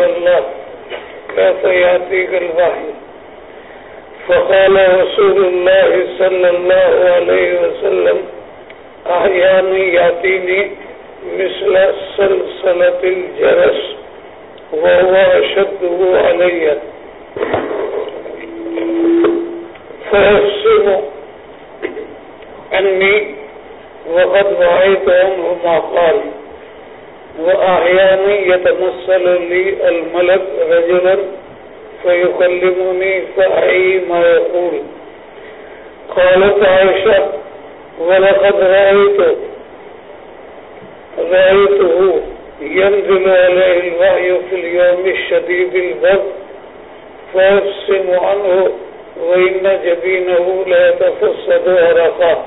يا الله كيف يأتيك الوحي فقال رسول الله صلى الله عليه وسلم أحيانا يأتيني مثل سلسلة الجرس وهو أشده علي فيفسم أني وقد رأيت عنه ما قال۔ وأحيانا يتمثل لي الملك رجلا فيكلمني فأعي ما يقول. قالت عائشة، ولقد رأيت، رأيته ينزل عليه الوحي في اليوم الشديد البرد فيفسم عنه، وإن جبينه لا يتفسد عرقا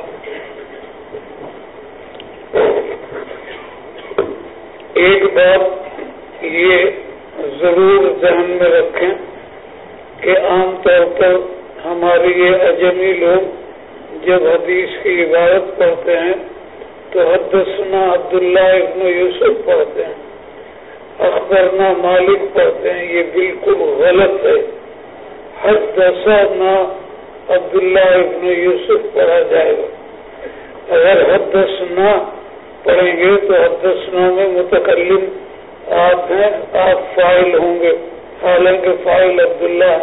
ایک بات یہ ضرور ذہن میں رکھیں کہ عام طور پر ہمارے یہ اجمی لوگ جب حدیث کی عبادت پڑھتے ہیں تو حدثنا عبداللہ ابن یوسف پڑھتے ہیں، اخبرنا مالک پڑھتے ہیں، یہ بالکل غلط ہے۔ حدثنا عبداللہ ابن یوسف پڑھا جائے گا۔ اگر حدثنا پڑھیں گے تو حدثنا میں متکلم آپ ہیں، آپ فائل ہوں گے۔ حالانکہ فائل عبداللہ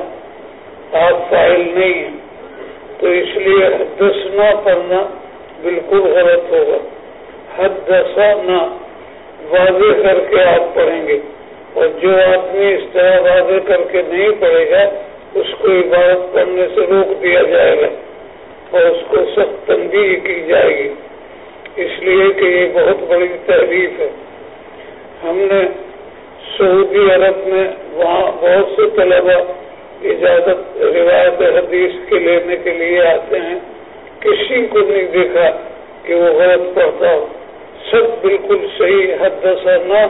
آپ فائل نہیں ہیں۔ تو اس لیے حدثنا پڑھنا بالکل غلط ہوگا۔ حدثنا واضح کر کے آپ پڑھیں گے۔ اور جو آدمی اس طرح واضح کر کے نہیں پڑھے گا، اس کو عبادت پڑھنے سے روک دیا جائے گا اور اس کو سخت تنبیہ کی جائے گی۔ لیے کہ یہ بہت بڑی تحریف ہے۔ ہم نے سعودی عرب میں وہاں بہت سے طلبا اجازت، روایت حدیث کے لینے کے لیے آتے ہیں۔ کسی کو نہیں دیکھا کہ وہ غلط پڑھتا ہو۔ سب بالکل صحیح حد نہ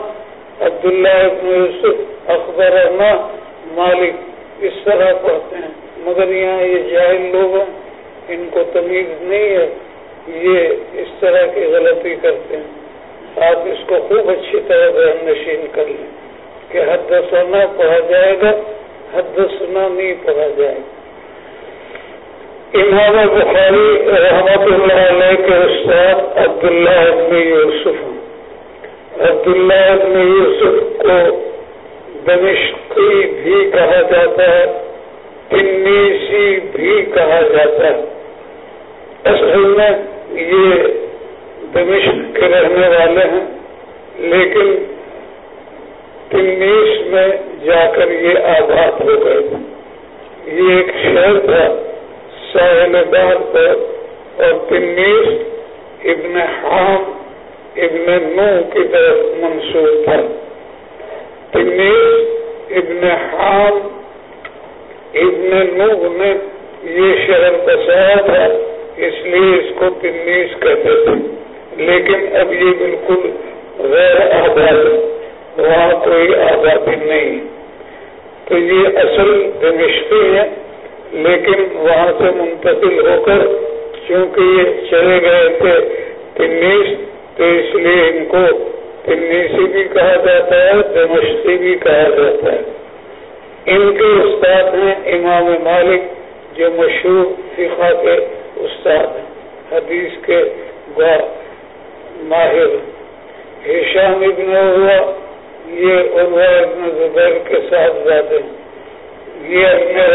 عبداللہ ابن یوسف اخبر نہ مالک، اس طرح پڑھتے ہیں۔ مگر یہاں یہ جاہل لوگ ہیں، ان کو تمیز نہیں ہے۔ یہ اس طرح کی غلطی کرتے ہیں۔ آپ اس کو خوب اچھی طرح ذہن نشین کر لیں کہ حد سنا پڑھا جائے گا، حد سنا نہیں پڑھا جائے گا۔ امام بخاری رحمت اللہ علیہ کے استاد عبداللہ ابن یوسف عبداللہ ابن یوسف کو دمشقی بھی کہا جاتا ہے کنیسی بھی کہا جاتا ہے۔ اصل میں یہ دمشق کے رہنے والے ہیں، لیکن تنیس میں جا کر یہ آباد ہو گئے۔ یہ ایک شہر تھا، ساحل دار پر، اور تنیس ابن حام، ابن نو کی طرف منسوخ تھا۔ تنیس ابن حام، ابن نو نے یہ شہر بسایا تھا۔ اس لیے اس کو تنیس کہتے تھے۔ لیکن اب یہ بالکل غیر آباد وہاں کوئی آبادی نہیں۔ تو یہ اصل دمشقی ہے، لیکن وہاں سے منتقل ہو کر چونکہ یہ چلے گئے تھے تنیس تو اس لیے ان کو تنیسی بھی کہا جاتا ہے، دمشقی بھی کہا جاتا ہے۔ ان کے استاد ہیں امام مالک، جو مشہور فقہ کے استاد حدیث کے ماہر ہشام ابن ہوا یہ عروا ابن زبیر کے ساتھ زیادہ یہ اپنے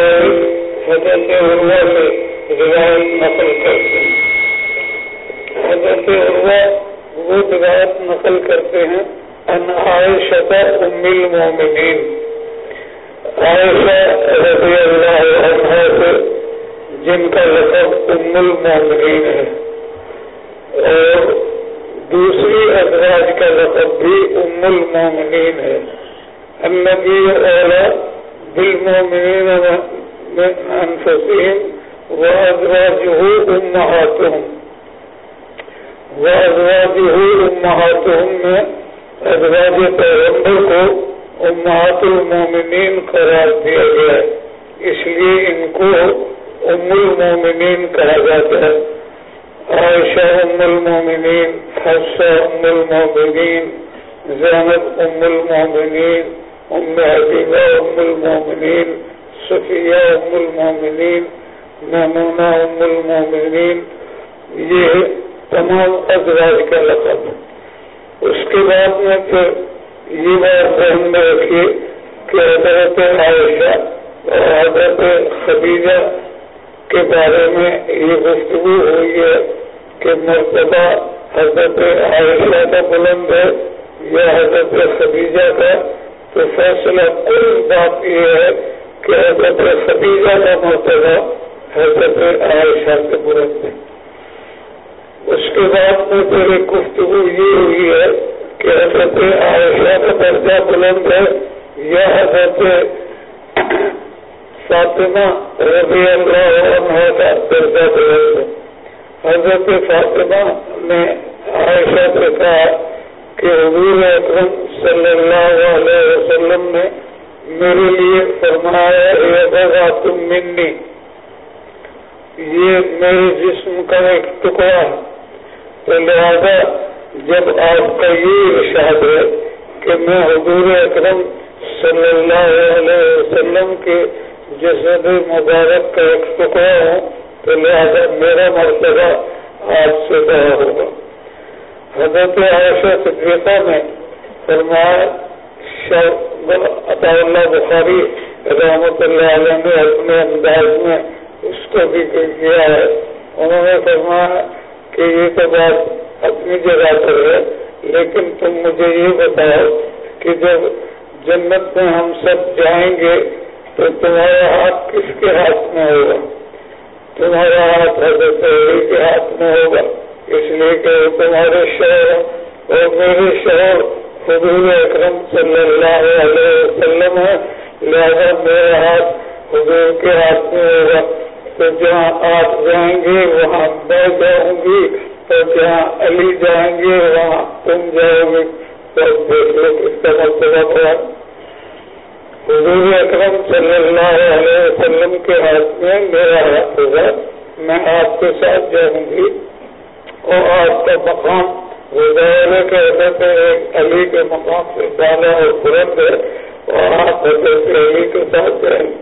حضرت عروا سے روایت نقل کرتے ہیں۔ حضرت عروا وہ روایت نقل کرتے ہیں، ان عائشہ ام المومنین عائشہ رضی اللہ عنہ سے جن کا لقب ام المومنین ہے۔ اور دوسری ازواج کا لقب بھی ام المومنین ہے۔ النبی اولا بالمومنین من انفسهم وازواجه امهاتهم وازواجه امهاتهم میں ازواج پیغمبر کو امہات المومنین قرار دیا گیا۔ اس لیے ان کو ام المومنین کہا جاتا ہے عائشہ ام المومنین حفصہ ام المومنین زینب ام المومنین ام حبیبہ ام المومنین صفیہ ام المومنین ممونہ ام المومنین یہ تمام ازواج کا لقب اس کے بعد میں پھر یہ بات ذہن میں رکھیے کہ حضرت عائشہ اور حضرت خدیجہ کے بارے میں یہ گفتگو ہوئی ہے کہ مرتبہ حضرت عائشہ کا بلند ہے یا حضرت خدیجہ کا، تو فیصلہ کل بات یہ ہے کہ حضرت خدیجہ کا مرتبہ حضرت عائشہ سے بلند ہے۔ اس کے بعد میں پھر ایک گفتگو یہ ہوئی ہے کہ حضرت عائشہ کا درجہ بلند ہے یا حضرت فاطمہ رضی اللہ عنہ کا درجہ بلند ہے۔ حضرت فاطمہ نے عائشہ سے کہا کہ حضور اکرم صلی اللہ علیہ وسلم نے میرے لیے فرمایا یہ تم منی، یہ میرے جسم کا ایک ٹکڑا ہے۔ تو لہذا جب آپ کا یہ ارشاد ہے کہ میں حضور اکرم صلی اللہ علیہ وسلم کے جسد مبارک کا ایک ٹکڑا ہوں تو لہٰذا میرا مرتبہ آپ سے بڑا ہوگا۔ حضرت عائشہ صدیقہ میں فرمایا عطا اللہ بخاری رحمت اللہ علیہ نے اپنے انداز میں اس کو بھی کیا ہے۔ انہوں نے فرمایا کہ یہ تو بات اپنی جگہ پر ہے، لیکن تم مجھے یہ بتاؤ کہ جب جنت میں ہم سب جائیں گے تو تمہارا ہاتھ کس کے ہاتھ میں ہوگا؟ تمہارا ہاتھ حضرت علی کے ہاتھ میں ہوگا، اس لیے کہ وہ تمہارے شہر اور میرے شہر حضور اکرم صلی اللہ علیہ وسلم ہے لہذا میرا ہاتھ حضور کے ہاتھ میں ہوگا۔ تو جہاں آپ جائیں گے، وہاں میں جاؤں گی، تو جہاں علی جائیں گے، وہاں تم جاؤ گے۔ تو دیکھ لو کس کا مرتبہ پڑا حضور اکرم صلی اللہ علیہ وسلم کے ہاتھ میں میرا ہاتھ ہوگا میں آپ کے ساتھ جاؤں گی۔ اور آپ کا مقام مظاہرے کے حضرت علی کے مقام سے بالا اور بلند ہے، اور آپ حضرت علی کے ساتھ جائیں۔ گے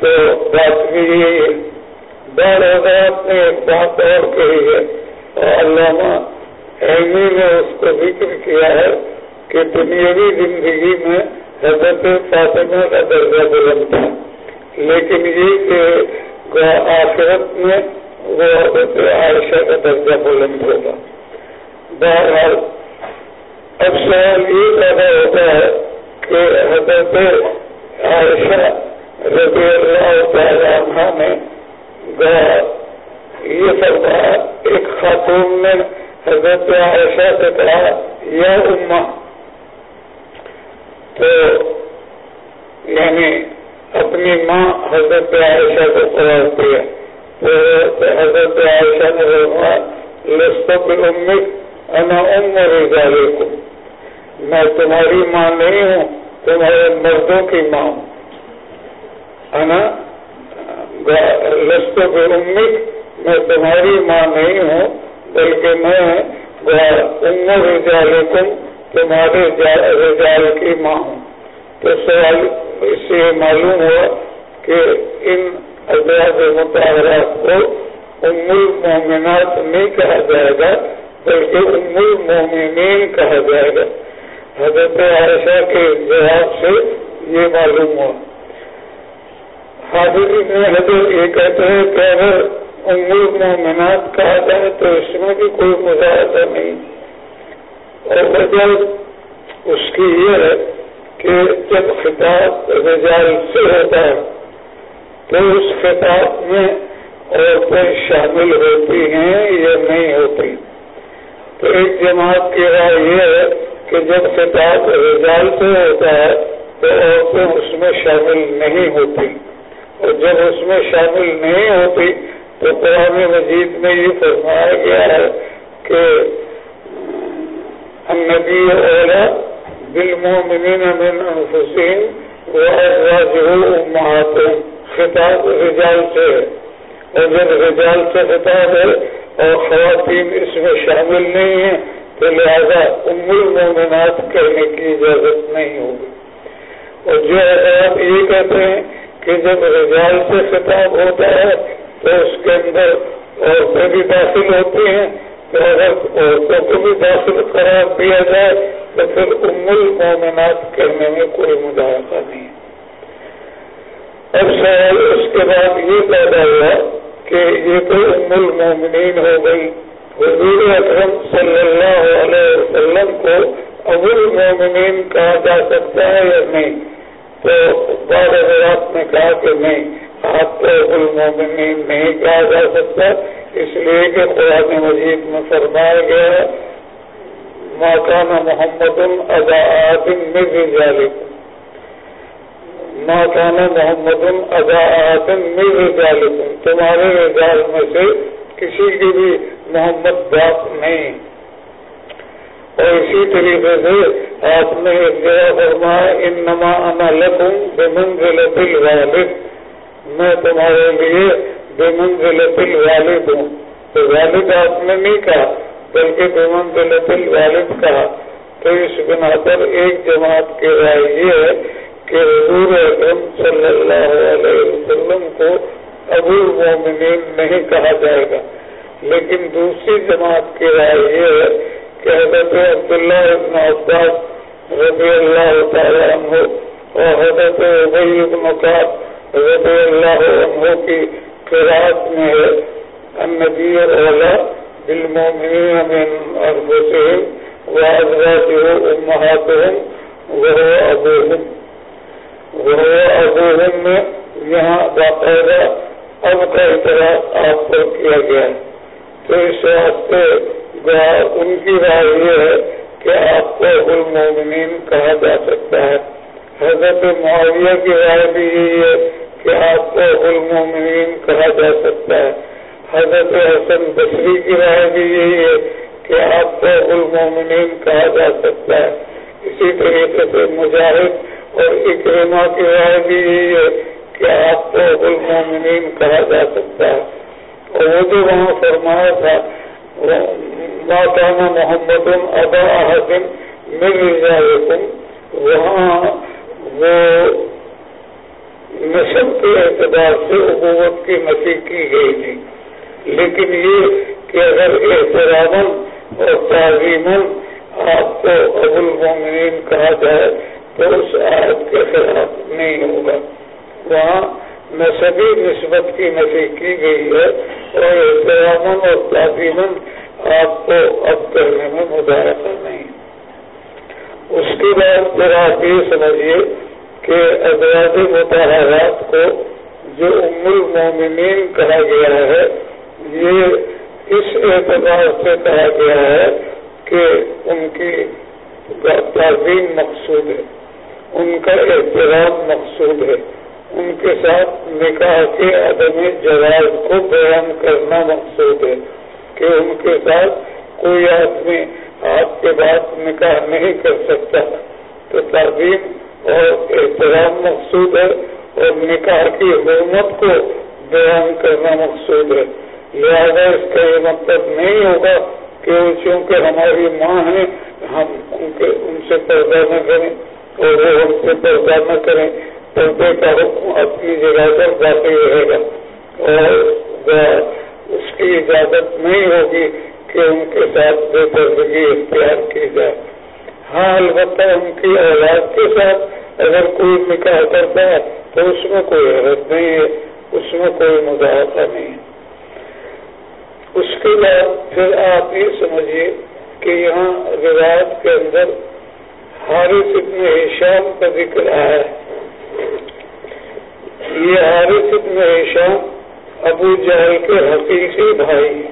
تو بات بھی یہی ہے حضرات نے ایک بات اور کہی ہے، اور علامہ اہمی نے اس کو ذکر کیا ہے کہ دنیاوی زندگی میں حضرت فاطمہ کا درجہ بلند تھا لیکن یہ کہ آخرت میں وہ حضرت عائشہ کا درجہ بلند ہوگا بہرحال اب سوال یہ پیدا ہوتا ہے کہ حضرت عائشہ رضی اللہ تعالیٰ عنہ نے یہ فرمایا، ایک خاتون نے حضرت عائشہ سے کہا یا اما تو یعنی اپنی ماں حضرت عائشہ کو قرار دیا۔ تو حضرت عائشہ نے فرمایا انا ام کو میں تمہاری ماں نہیں ہوں، تمہارے مردوں کی ماں ہوں۔ انا لسط امک میں تمہاری ماں نہیں ہوں، بلکہ میں عمر رجالکم تمہارے رجال کی ماں ہوں۔ تو سوال اس سے معلوم ہوا کہ ان ازواج مطالعات کو ام المومنات نہیں کہا جائے گا، بلکہ ام المومنین کہا جائے گا۔ حضرت عائشہ کے جواب سے یہ معلوم ہوا۔ حاضر میں حضرت یہ کہتے ہیں کہ اگر ام المومنات کہا جائے تو اس میں بھی کوئی مظاہرہ نہیں۔ اور وجہ اس کی یہ ہے کہ جب خطاب رجال سے ہوتا ہے تو اس خطاب میں عورتیں شامل ہوتی ہیں یا نہیں ہوتی؟ تو ایک جماعت کی رائے یہ ہے کہ جب خطاب رجال سے ہوتا ہے تو عورتیں اس میں شامل نہیں ہوتی۔ اور جب اس میں شامل نہیں ہوتی تو قرآن مجید میں یہ فرمایا گیا ہے کہ النبی اولا بالمؤمنین من انفسین امہاتهم خطاب رجال سے ہے. اور جب رجال سے خطاب ہے اور خواتین اس میں شامل نہیں ہیں، تو لہذا ام المومنات کہنے کی اجازت نہیں ہوگی۔ اور جو حضرات یہ کہتے ہیں کہ جب رجال سے خطاب ہوتا ہے تو اس کے اندر عورتیں بھی داخل ہوتی ہیں تو اگر عورتوں کو بھی داخل قرار دیا جائے، تو پھر ام المومنات کہنے میں کوئی مظاہرہ نہیں۔ اب سوال اس کے بعد یہ پیدا ہوا کہ یہ تو ام المومنین ہو گئی۔ حضور اکرم صلی اللہ علیہ وسلم کو ابو المومنین کہا جا سکتا ہے یا نہیں؟ تو بعض حضرات نے کہا کہ نہیں۔ المومنین نہیں کہا جا سکتا، اس لیے کہ قرآن مجید میں فرمایا گیا ماکانہ محمد ادا آدم میں بھی ظالم ماکانہ محمد ادا آدم میں بھی ظالم تمہارے رجال میں سے کسی کی بھی محمد باپ نہیں. اور اسی طریقے سے آپ نے ایک جگہ فرمایا ان نما انا لکھوں بے منزل میں تمہارے لیے بے منزل والد ہوں۔ تو والد آپ نے نہیں کہا، بلکہ بے منزل والد کہا۔ تو اس بنا پر ایک جماعت کی رائے یہ ہے کہ حضور اکرم صلی اللہ علیہ وسلم کو ابو المومنین نہیں کہا جائے گا۔ لیکن دوسری جماعت کی رائے یہ ہے کہ حضرت عبداللہ ابن عباس رضی اللہ تعالیٰ عنہ اور حضرت عبی ابن قاب رضی اللہ عنہ کی قرآت میں ہے النبی اولا بالمومنین من انفسهم وازواجه امهاتهم وهو ابوهم وهو ابوهم میں یہاں باقاعدہ اب کا اعتراض آپ پر کیا گیا تو اس واسطے ان کی رائے یہ ہے کہ آپ کو المومنین کہا جا سکتا ہے۔ حضرت معاویہ کی رائے بھی یہی ہے کہ آپ کو المومنین کہا جا سکتا ہے۔ حضرت حسن بصری کی رائے بھی یہی ہے کہ آپ کو المومنین کہا جا سکتا ہے۔ اسی طریقے سے مجاہد اور اکرما کی رائے بھی یہی ہے کہ آپ کو المومنین کہا جا سکتا ہے۔ اور وہ جو وہاں فرمایا تھا ماتانا محمد ابا حسن مل وہاں وہ نسل کے اعتبار سے حکومت کی نفی کی گئی تھی۔ لیکن یہ کہ اگر احترام اور تعظیم آپ کو ابو المومنین کہا جائے تو اس آیت کے خلاف نہیں ہوگا۔ وہاں نصبی نسبت کی نفی کی گئی ہے اور احترام اور تعظیم آپ کو اب کرنے میں مظاہرہ نہیں۔ اس کے بعد پھر آپ یہ سمجھیے کہ ادواد متحرات کو جو ام المومنین کہا گیا ہے، یہ اس اعتبار سے کہا گیا ہے کہ ان کی تعظیم مقصود ہے، ان کا احترام مقصود ہے، ان کے ساتھ نکاح کے عدم جواز کو بیان کرنا مقصود ہے کہ ان کے ساتھ کوئی آدمی آپ کے بعد نکاح نہیں کر سکتا، تو تعظیم اور احترام مقصود ہے اور نکاح کی حکومت کو بیان کرنا مقصود ہے۔ لہٰذا اس کا یہ مطلب نہیں ہوگا کہ چونکہ ہماری ماں ہے ہم ان کے، ان سے پردہ نہ کریں اور وہ ہم سے پردہ نہ کریں۔ پردے کا حکم اپنی جگہ پر باقی رہے گا۔ اور اس کی اجازت نہیں ہوگی کہ ان کے ساتھ بے پردگی اختیار کی جائے۔ ہاں البتہ ان کی اولاد کے ساتھ اگر کوئی نکاح کرتا ہے تو اس میں کوئی حرت نہیں ہے، اس میں کوئی مظاہرہ نہیں ہے۔ اس کے بعد پھر آپ یہ سمجھیے کہ یہاں روایت کے اندر حارث ابن ایشان کا ذکر آیا ہے۔ یہ حارث ابن ایشان ابو جہل کے حقیقی بھائی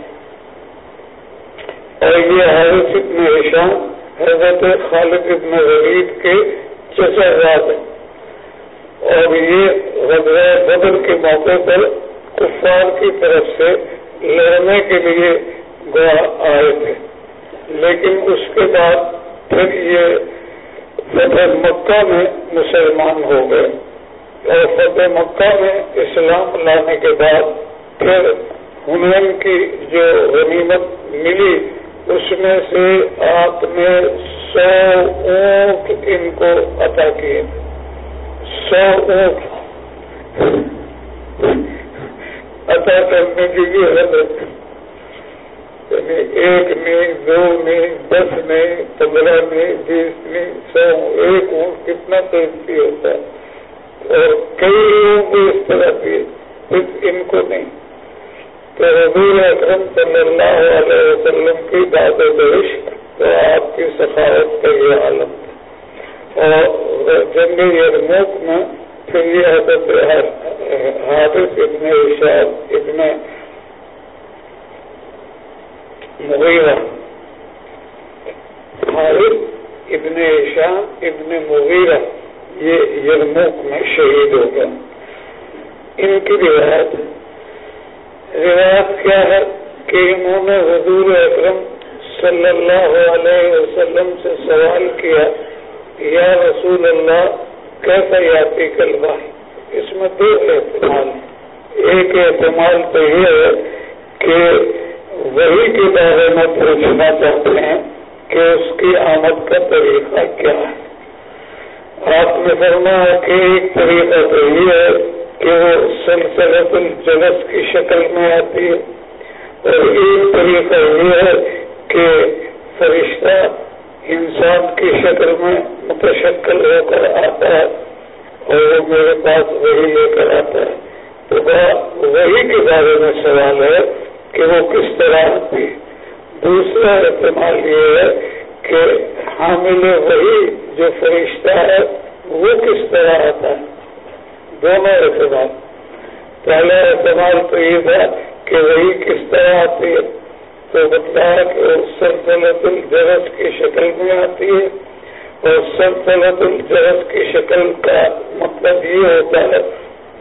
اور یہ حارث ابن ایشان حضرت خالد ابن غریب کے چچا رات ہے اور یہ غزوہ بدر کے موقع پر کفار کی طرف سے لڑنے کے لیے گوا آئے تھے۔ لیکن اس کے بعد پھر یہ فتح مکہ میں مسلمان ہو گئے۔ اور فتح مکہ میں اسلام لانے کے بعد پھر ہنین کی جو غنیمت ملی اس میں سے آپ نے سو اونٹ ان کو عطا کیے۔ سو اونٹ۔ عطا کرنے کی بھی حضرت یعنی ایک نہیں دو نہیں دس نہیں پندرہ نہیں بیس نہیں سو ایک اونٹ کتنا قیمتی ہوتا ہے اور کئی لوگوں کو اس طرح بھی ان کو نہیں۔ تو حضور اکرم صلی اللہ علیہ وسلم کی بات پیش تو آپ کی سخاوت کا یہ عالم تھا اور جنگ یرموک میں پھر یہ حضرت حادث ابن اشاد ابن مغیرہ حارث ابن شاہ ابن مغیرہ یہ یرموک میں شہید ہو گیا ان کی روایت روایت کیا ہے کہ انہوں نے حضور اکرم صلی اللہ علیہ وسلم سے سوال کیا، یا رسول اللہ، کیسا یاتی کلبہ اس میں دو احتمال ایک احتمال تو یہ ہے کہ وہی کے بارے میں پوچھنا چاہتے ہیں کہ اس کی آمد کا طریقہ کیا ہے۔ آپ نے فرمایا کہ ایک طریقہ تو یہ ہے کہ وہ سلسلت الجلس کی شکل میں آتی ہے۔ اور ایک طریقہ یہ ہے کہ فرشتہ انسان کی شکل میں متشکل ہو کر آتا ہے اور وہ میرے پاس وہی لے کر آتا ہے۔ تو وہی کے بارے میں سوال ہے کہ وہ کس طرح آتی دوسرا استعمال یہ ہے کہ حامل وہی جو فرشتہ ہے وہ کس طرح آتا ہے۔ دونوں اعتماد پہلا اعتماد تو یہ تھا کہ وہی کس طرح آتی ہے، تو بتایا کہ وہ سلطنت الجرس کی شکل میں آتی ہے۔ اور سلطنت الجرس کی شکل کا مطلب یہ ہوتا ہے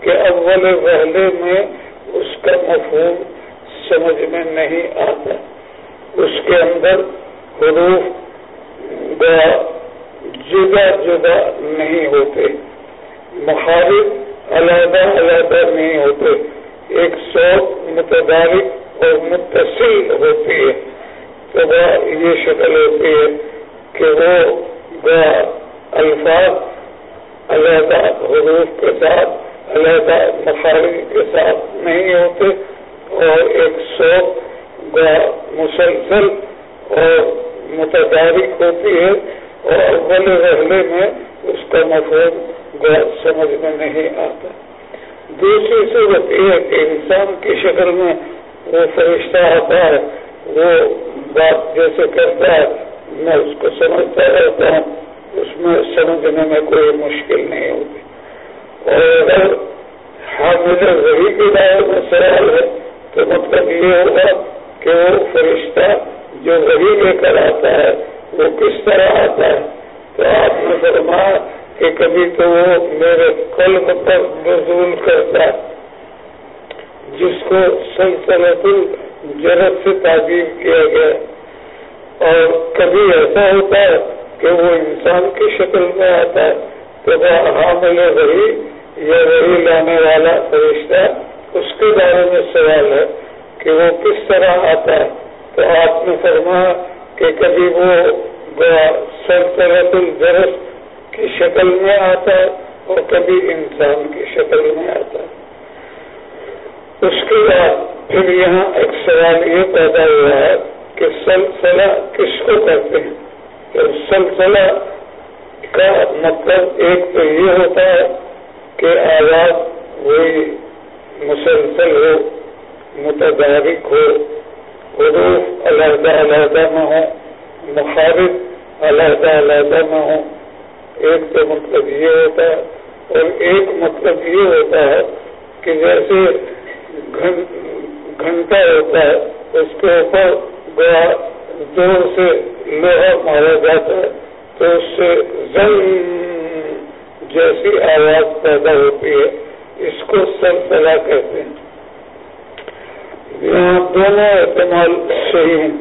کہ اول وحلے میں اس کا مفہوم سمجھ میں نہیں آتا۔ اس کے اندر حروف جدا جدا نہیں ہوتے۔ مخالف علیحدہ علیحدہ نہیں ہوتے، ایک سو متدارک اور متصل ہوتی ہے۔ تو وہ یہ شکل ہوتی ہے کہ وہ الفاظ علیحدہ حروف کے ساتھ، علیحدہ مخالف کے ساتھ نہیں ہوتے اور ایک سو مسلسل اور متدارک ہوتی ہے اور اول رحلے میں اس کا مفہوم سمجھ میں نہیں آتا۔ دوسری صورت یہ ہے کہ انسان کی شکل میں وہ فرشتہ آتا ہے، وہ بات جیسے کرتا ہے، میں اس کو سمجھتا رہتا ہوں، اس میں سمجھنے میں کوئی مشکل نہیں ہوتی۔ اور اگر ہاں، حامل وہی کے بارے میں سوال ہے، تو مطلب یہ ہوگا کہ وہ فرشتہ جو وہی لے کر آتا ہے، وہ کس طرح آتا ہے؟ تو آپ نے فرمایا کہ کبھی تو وہ میرے قلب پر نزول کرتا ہے جس کو سلسلت الجرت سے تعبیر کیا گیا۔ اور کبھی ایسا ہوتا ہے کہ وہ انسان کی شکل میں آتا ہے تو وہ ہاں حامل وہی، یا وہی لانے والا فرشتہ، اس کے بارے میں سوال ہے کہ وہ کس طرح آتا۔ ہے تو آپ نے فرمایا کہ کبھی وہ سلطنت الجرس کی شکل میں آتا ہے اور کبھی انسان کی شکل میں آتا ہے۔ اس کے بعد پھر یہاں ایک سوال یہ پیدا ہوا ہے کہ سلسلہ کس کو کرتے ہیں؟ تو سلسلہ کا مطلب ایک تو یہ ہوتا ہے کہ آواز وہی مسلسل ہو، متدارک ہو، حروف علیحدہ علیحدہ نہ ہو مخالف علیحدہ علیحدہ نہ ہو ایک تو مطلب یہ ہوتا ہے اور ایک مطلب یہ ہوتا ہے کہ جیسے گھنٹہ ہوتا ہے، اس کے اوپر گیا دور سے لوہا مارا جاتا ہے، تو اس سے زن جیسی آواز پیدا ہوتی ہے، اس کو سلسلہ کہتے ہیں۔ یہاں دونوں استعمال صحیح ہیں۔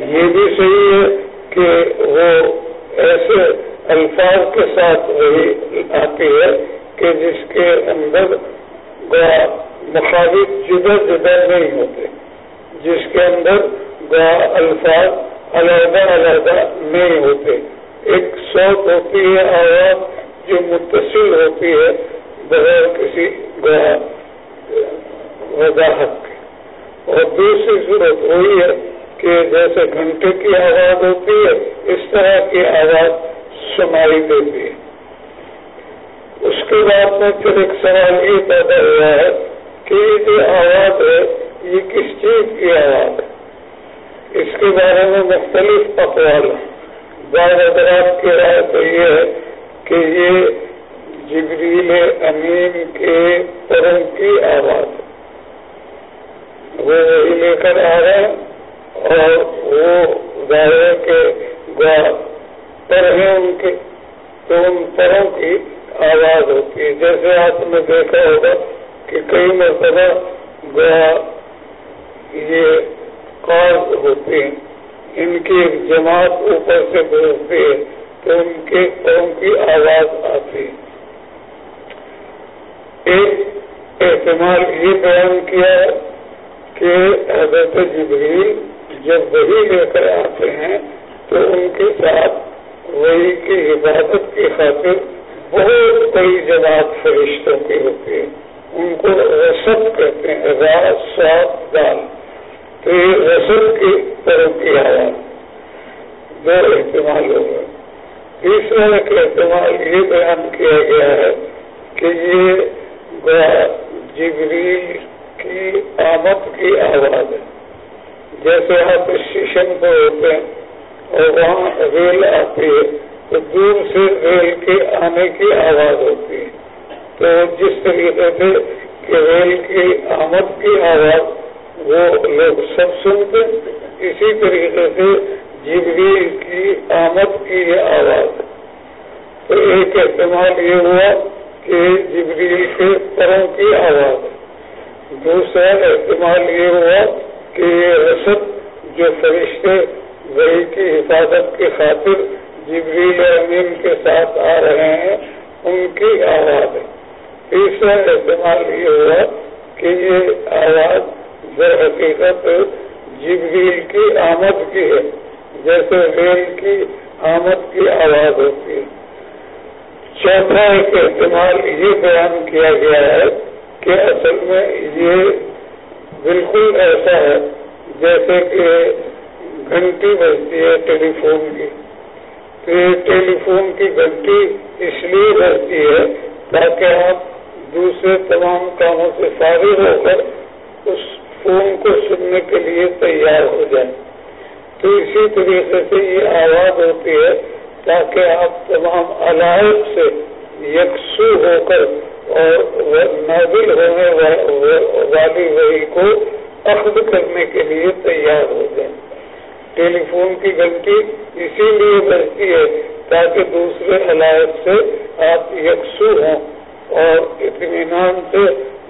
یہ بھی صحیح ہے کہ وہ ایسے الفاظ کے ساتھ وہی آتی ہے کہ جس کے اندر مخالف جدہ جدہ نہیں ہوتے، جس کے اندر الفاظ علیحدہ علیحدہ نہیں ہوتے۔ ایک سوت ہوتی ہے آواز جو متصل ہوتی ہے بغیر کسی وضاحت کے۔ اور دوسری صورت وہی ہے کہ جیسے گھنٹے کی آواز ہوتی ہے، اس طرح کی آواز سنائی دیتی ہے اس کے بعد میں پھر ایک سوال یہ پیدا ہوا ہے کہ یہ جو آواز ہے، یہ کس چیز کی آواز ہے؟ اس کے بارے میں مختلف اقوال ہیں۔ بعض حضرات کی رائے تو یہ ہے کہ یہ جبریل امین کے پرم کی آواز وہ وہی لے کر آ رہے ہیں اور وہ ظاہر کے پر ہیں ان کے، تو ان پروں کی آواز ہوتی ہے۔ جیسے آپ نے دیکھا ہوگا کہ کئی مرتبہ گوا یہ کار ہوتے ہیں، ان کی ایک جماعت اوپر سے گزرتی ہے، تو ان کے پروں کی آواز آتی ہے۔ ایک احتمال یہ بیان کیا ہے کہ حضرت جبریل جب وہی لے کر آتے ہیں، تو ان کے ساتھ وہی کی حفاظت کی خاطر بہت کئی جماعت فرشتوں کی ہوتی ہے ان کو رسد کہتے ہیں راس سات دال تو یہ رسد کی طرف کی آواز۔ دو احتمال ہو گئے۔ تیسرا ایک احتمال یہ بیان کیا گیا ہے کہ یہ جبریل کی آمد کی آواز ہے۔ جیسے آپ اسٹیشن پہ ہوتے ہیں اور وہاں ریل آتی ہے تو دور سے ریل کے آنے کی آواز ہوتی ہے۔ تو جس طریقے سے کہ ریل کی آمد کی آواز وہ لوگ سب سنتے اسی طریقے سے جبریل کی آمد کی یہ آواز۔ تو ایک استعمال یہ ہوا کہ جبریل کے پروں کی آواز۔ دوسرا احتمال یہ ہوا کہ یہ رسد جو فرشتے وہی کی حفاظت کی خاطر جبریل امین کے ساتھ آ رہے ہیں، ان کی آواز ہے۔ تیسرا احتمال یہ ہوا کہ یہ آواز در حقیقت جبریل کی آمد کی ہے، جیسے ریل کی آمد کی آواز ہوتی ہے۔ چوتھا ایک احتمال یہ بیان کیا گیا ہے کہ اصل میں یہ بالکل ایسا ہے جیسے کہ گھنٹی بجتی ہے ٹیلی فون کی۔ تو یہ ٹیلی فون کی گھنٹی اس لیے بجتی ہے تاکہ آپ دوسرے تمام کاموں سے فارغ ہو کر اس فون کو سننے کے لیے تیار ہو جائیں۔ تو اسی طریقے سے یہ آواز ہوتی ہے تاکہ آپ تمام علائق سے یکسو ہو کر اور نازل ہونے والی وہی کو اخذ کرنے کے لیے تیار ہو جائیں۔ ٹیلی فون کی گھنٹی اسی لیے بجتی ہے تاکہ دوسرے علاق سے آپ یکسو ہوں اور اطمینان سے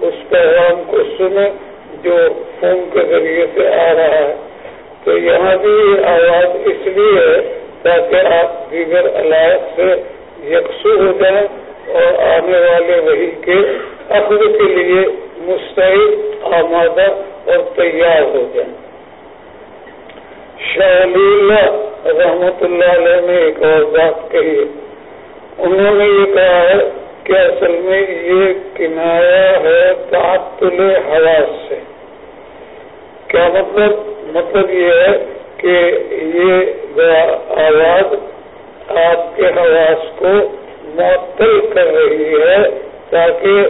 اس پیغام کو سنیں جو فون کے ذریعے سے آ رہا ہے۔ تو یہاں بھی آواز اس لیے ہے تاکہ آپ دیگر علاق سے یکسو ہو جائیں اور آنے والے وہی کے اخذ کے لیے مستعد، آمادہ اور تیار ہو جائیں۔ شاہ رحمت اللہ علیہ نے ایک اور بات کہی۔ ہے انہوں نے یہ کہا ہے کہ اصل میں یہ کنایا ہے تعطل حواس سے۔ کیا مطلب؟ مطلب یہ ہے کہ یہ آواز آپ کے حواس کو معطل کر رہی ہے تاکہ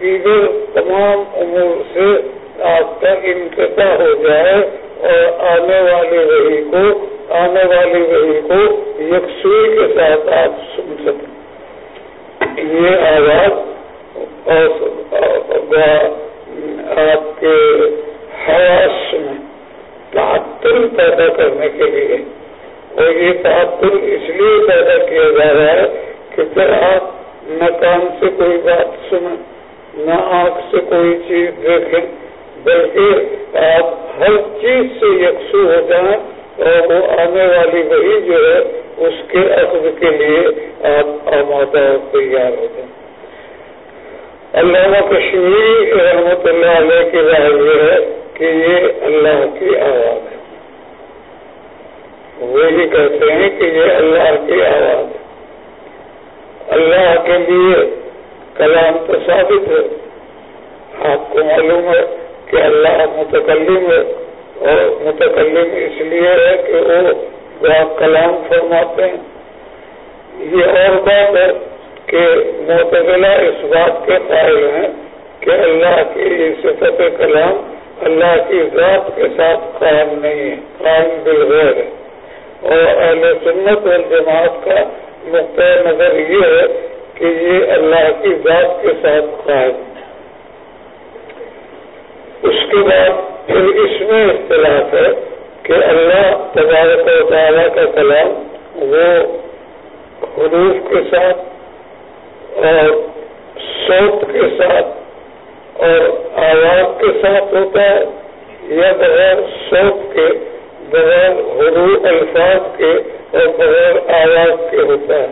دیگر تمام امور سے آپ کا انتظار ہو جائے اور آنے والی وہی کو، آنے والی وہی کو یکسوئی کے ساتھ آپ سن سکیں۔ یہ آواز آپ کے حواس میں تعطل پیدا کرنے کے لیے، اور یہ تعطل اس لیے پیدا کیا جا رہا ہے کہ پھر آپ نہ کان سے کوئی بات سنیں، نہ آنکھ سے کوئی چیز دیکھیں۔ بلکہ آپ ہر چیز سے یکسو ہو جائیں اور وہ آنے والی وہی جو ہے، اس کے عقد کے لیے آپ آمادہ اور تیار ہو جائیں۔ علامہ کشمیری رحمت اللہ علیہ کی رائے یہ ہے کہ یہ اللہ کی آواز ہے۔ وہی کہتے ہیں کہ یہ اللہ کی آواز ہے۔ اللہ کے لیے کلام تو ثابت ہے۔ آپ کو معلوم ہے کہ اللہ متکلم ہے اور متکلم اس لیے ہے کہ وہ کلام فرماتے ہیں۔ یہ اور بات ہے کہ معتدلہ اس بات کے قائل ہیں کہ اللہ کی صفت کلام اللہ کی ذات کے ساتھ قائم نہیں ہے، قائم بالغیر ہے۔ اور اہل سنت والجماعت کا نقطۂ نظر یہ ہے کہ یہ اللہ کی ذات کے ساتھ قائم ہے۔ اس کے بعد پھر اس میں اختلاف ہے کہ اللہ تبارک و تعالیٰ کا کلام وہ حروف کے ساتھ اور سوت کے ساتھ اور آواز کے ساتھ ہوتا ہے، یا بغیر سوت کے، بغیر حرو الفاظ کے اور بغیر آواز کے ہوتا ہے۔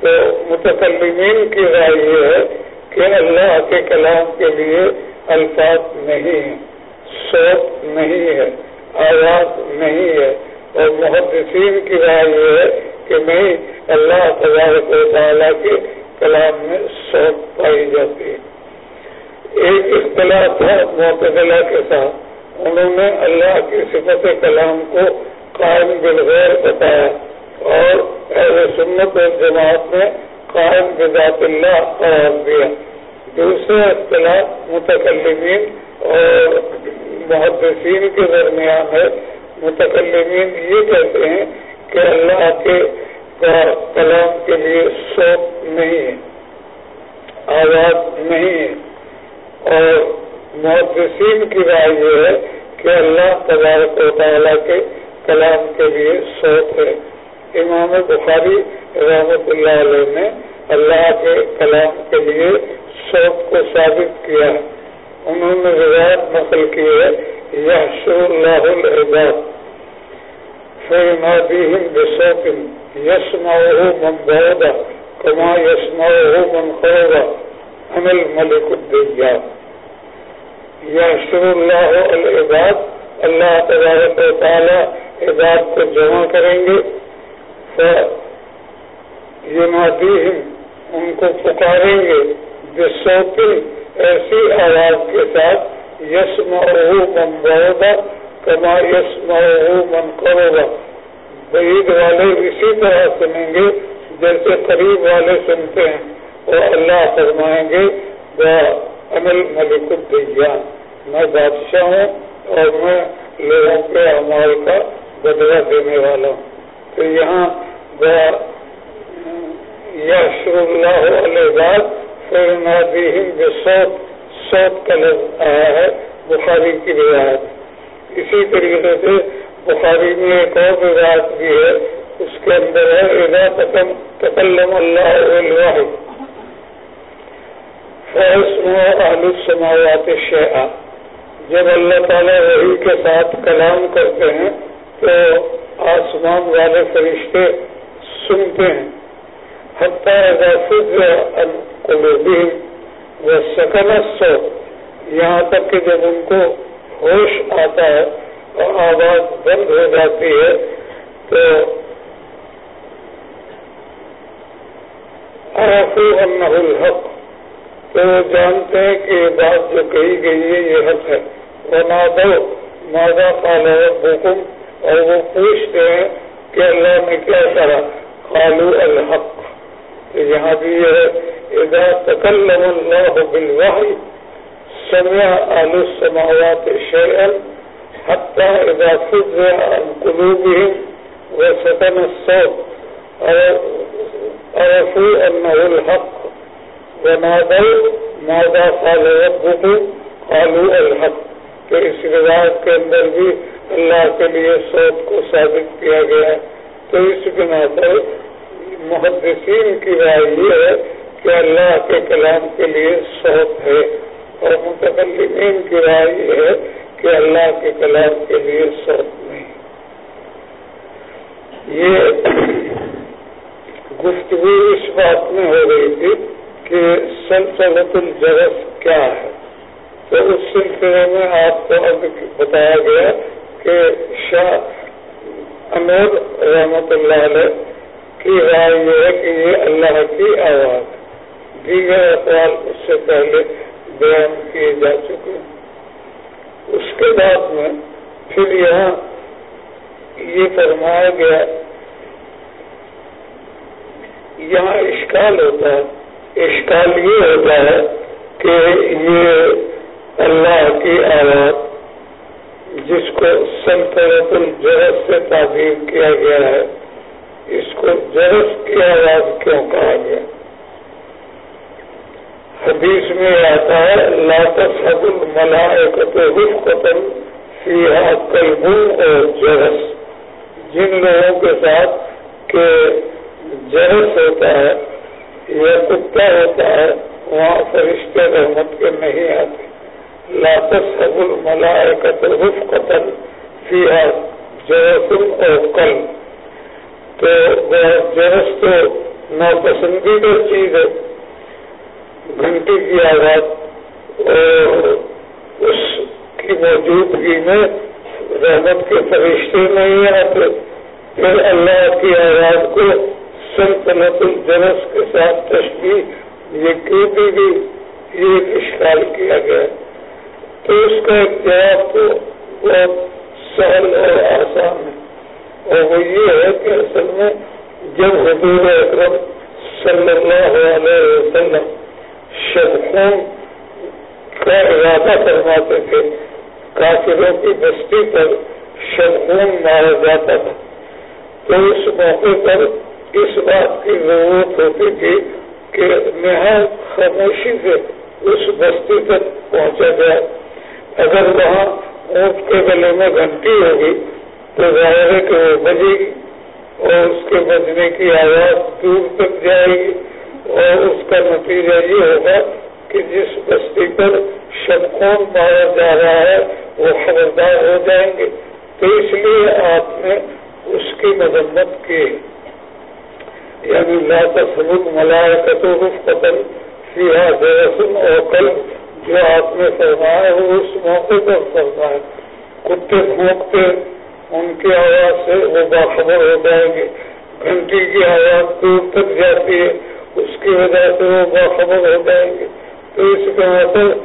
تو متکلمین کی رائے یہ ہے کہ اللہ کے کلام کے لیے الفاظ نہیں ہے سوت نہیں ہے، آواز نہیں ہے۔ اور محدثین کی رائے یہ ہے کہ نہیں اللہ تبارک و تعالیٰ کے کلام میں سوچ پائی جاتی ہے۔ ایک اختلاف تھا معتدلہ کے ساتھ، انہوں نے اللہ کی صفت کلام کو قائم بالغیر بتایا۔ اور اہل سنت اور جماعت نے قائم بذات اللہ قرار دیا۔ دوسرا اختلاف متکلمین اور محدثین کے درمیان ہے۔ متکلمین یہ کہتے ہیں کہ اللہ کے کلام کے لیے شوق نہیں ہے، آواز نہیں ہے۔ اور محدثین کی رائے یہ ہے کہ اللہ تبارک و تعالیٰ کے کلام کے لیے شوق ہے۔ امام بخاری رحمت اللہ علیہ نے اللہ کے کلام کے لیے شوق کو ثابت کیا۔ انہوں نے روایت نقل کی ہے یہ شور اللہ العباد۔ فيناديهم بصوت، يسمعه من بعد كما يسمعه من قرب أنا الملك الدجال يحشر الله العباد۔ اللہ تبارک و تعالی عباد کو جمع کریں گے۔ فینادیہم ان کو پکاریں گے۔ بصوتن ایسی آواز کے ساتھ یسمعه من بعد کما یس من کرو بعید والے اسی طرح سنیں گے جیسے قریب والے سنتے ہیں۔ اور اللہ فرمائیں گے وہ امل ملک الدیان۔ میں بادشاہ ہوں اور میں لوگوں کے امال کا بدلا دینے والا ہوں۔ تو یہاں یشر اللہ علیہ باد فرمادیم جو سوت سوت کا لفظ آیا ہے، بخاری کی روایت۔ اسی طریقے سے بخاری میں ایک اور روایت بھی ہے، اس کے اندر ہے ادا تکلم اللہ فیصل سماوات شہ جب اللہ تعالیٰ وہی کے ساتھ کلام کرتے ہیں، تو آسمان والے فرشتے سنتے ہیں۔ وہ سکن سو یہاں تک کہ جب ان کو ہوش آتا ہے اور آواز بند ہو جاتی ہے، تو الحق، تو وہ جانتے ہیں کہ یہ بات جو کہی گئی ہے، یہ حق ہے۔ بنا دو مادہ پالا حکم اور وہ پوچھتے ہیں کہ اللہ نے کیا کرا خالو الحق۔ یہاں بھی یہ اذا تکلم اللہ بالوحی، سمع اهل السماوات شيئا حتى اذا فزع عن قلوبهم وسكن الصوت عرفوا انه الحق ونادوا ماذا قال ربكم قالوا الحق تو اس روایت کے اندر بھی اللہ کے لیے سوچ کو ثابت کیا گیا ہے۔ تو اس بنا پر محدثین کی رائے یہ ہے کہ اللہ کے کلام کے لیے سوچ ہے اور متکلمین کی رائے یہ ہے کہ اللہ کے کلام کے لیے سوچ نہیں۔ یہ گفتگو اس بات میں ہو رہی تھی کہ سلسلت الجرس کیا ہے۔ تو اس سلسلے میں آپ کو اب بتایا گیا کہ شاہ انور رحمت اللہ علیہ کی رائے یہ ہے کہ یہ اللہ کی آواز دیگر جی، اقوال اس سے پہلے بیان کیے جا چکے اس کے بعد میں پھر یہاں یہ فرمایا گیا، یہاں اشکال ہوتا ہے۔ اشکال یہ ہوتا ہے کہ یہ اللہ کی آواز، جس کو سلطنت الجرس سے تعبیر کیا گیا ہے اس کو جرس کی آواز کیوں کہا گیا حدیث میں آتا ہے لاطف حد الملائکت حفقتن فیہا قلبن اور جرس جن لوگوں کے ساتھ کہ جرس ہوتا ہے یا کتا ہوتا ہے، وہاں فرشتے رحمت کے نہیں آتے۔ لاطف حد الملائکت حفقتن فیہا جرسن اور قلب۔ تو جرس تو ناپسندیدہ چیز ہے۔ گھنٹی کی آواز اور اس کی موجودگی میں رحمت کے فرشتے نہیں آتے۔ پھر اللہ کی آواز کو سلطنت الجرس کے ساتھ تشکیل یہ کیوں دی گئی؟ یہ اشکال کیا گیا۔ تو اس کا ایک جواب تو بہت سہل اور آسان ہے۔ اور وہ یہ ہے کہ اصل میں جب حضور اکرم صلی اللہ علیہ وسلم شدخون کا ارادہ فرماتے تھے، کافروں کی بستی پر شدخون مارا جاتا تھا، تو اس موقع پر اس بات کی ضرورت ہوتی تھی کہ نہایت خاموشی سے اس بستی تک پہنچا گیا اگر وہاں اونٹ کے گلے میں گھنٹی ہوگی تو ظاہر ہے کہ وہ بجے گی اور اس کے بجنے کی آواز دور تک جائے گی اور اس کا نتیجہ یہ ہوگا کہ جس بستی پر شبخون پایا جا رہا ہے، وہ خبردار ہو جائیں گے۔ تو اس لیے آپ نے اس کی مذمت کی۔ یعنی لا تصوت ملائکت قتل فیہا درسن اور کل جو آپ نے فرمایا وہ اس موقع پر فرمایا۔ کتے بھونکتے ان کی آواز سے وہ باخبر ہو جائیں گے۔ گھنٹی کی آواز دور تک جاتی ہے، اس کی وجہ سے وہ باخبر ہو جائیں گے۔ تو اس کا مطلب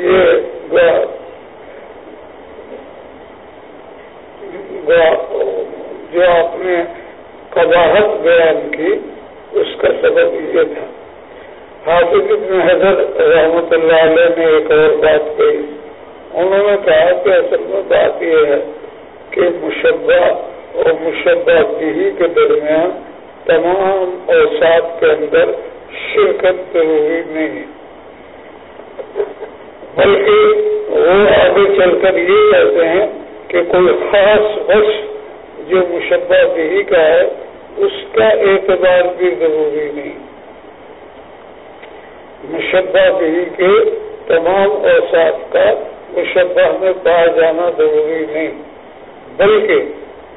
یہ جو آپ نے قباحت بیان کی، اس کا سبب یہ تھا۔ حافظ ابن حضر رحمت اللہ علیہ نے ایک اور بات کہی۔ انہوں نے کہا کہ اصل میں بات یہ ہے کہ مشبہ اور مشبہ بھی کے درمیان تمام اوساد کے اندر شرکت ضروری نہیں۔ بلکہ وہ آگے چل کر یہ کہتے ہیں کہ کوئی خاص وش جو مشبہ بھی کا ہے، اس کا اعتبار بھی ضروری نہیں۔ مشبہ بھی کے تمام اوساد کا مشبہ میں پایا جانا ضروری نہیں۔ بلکہ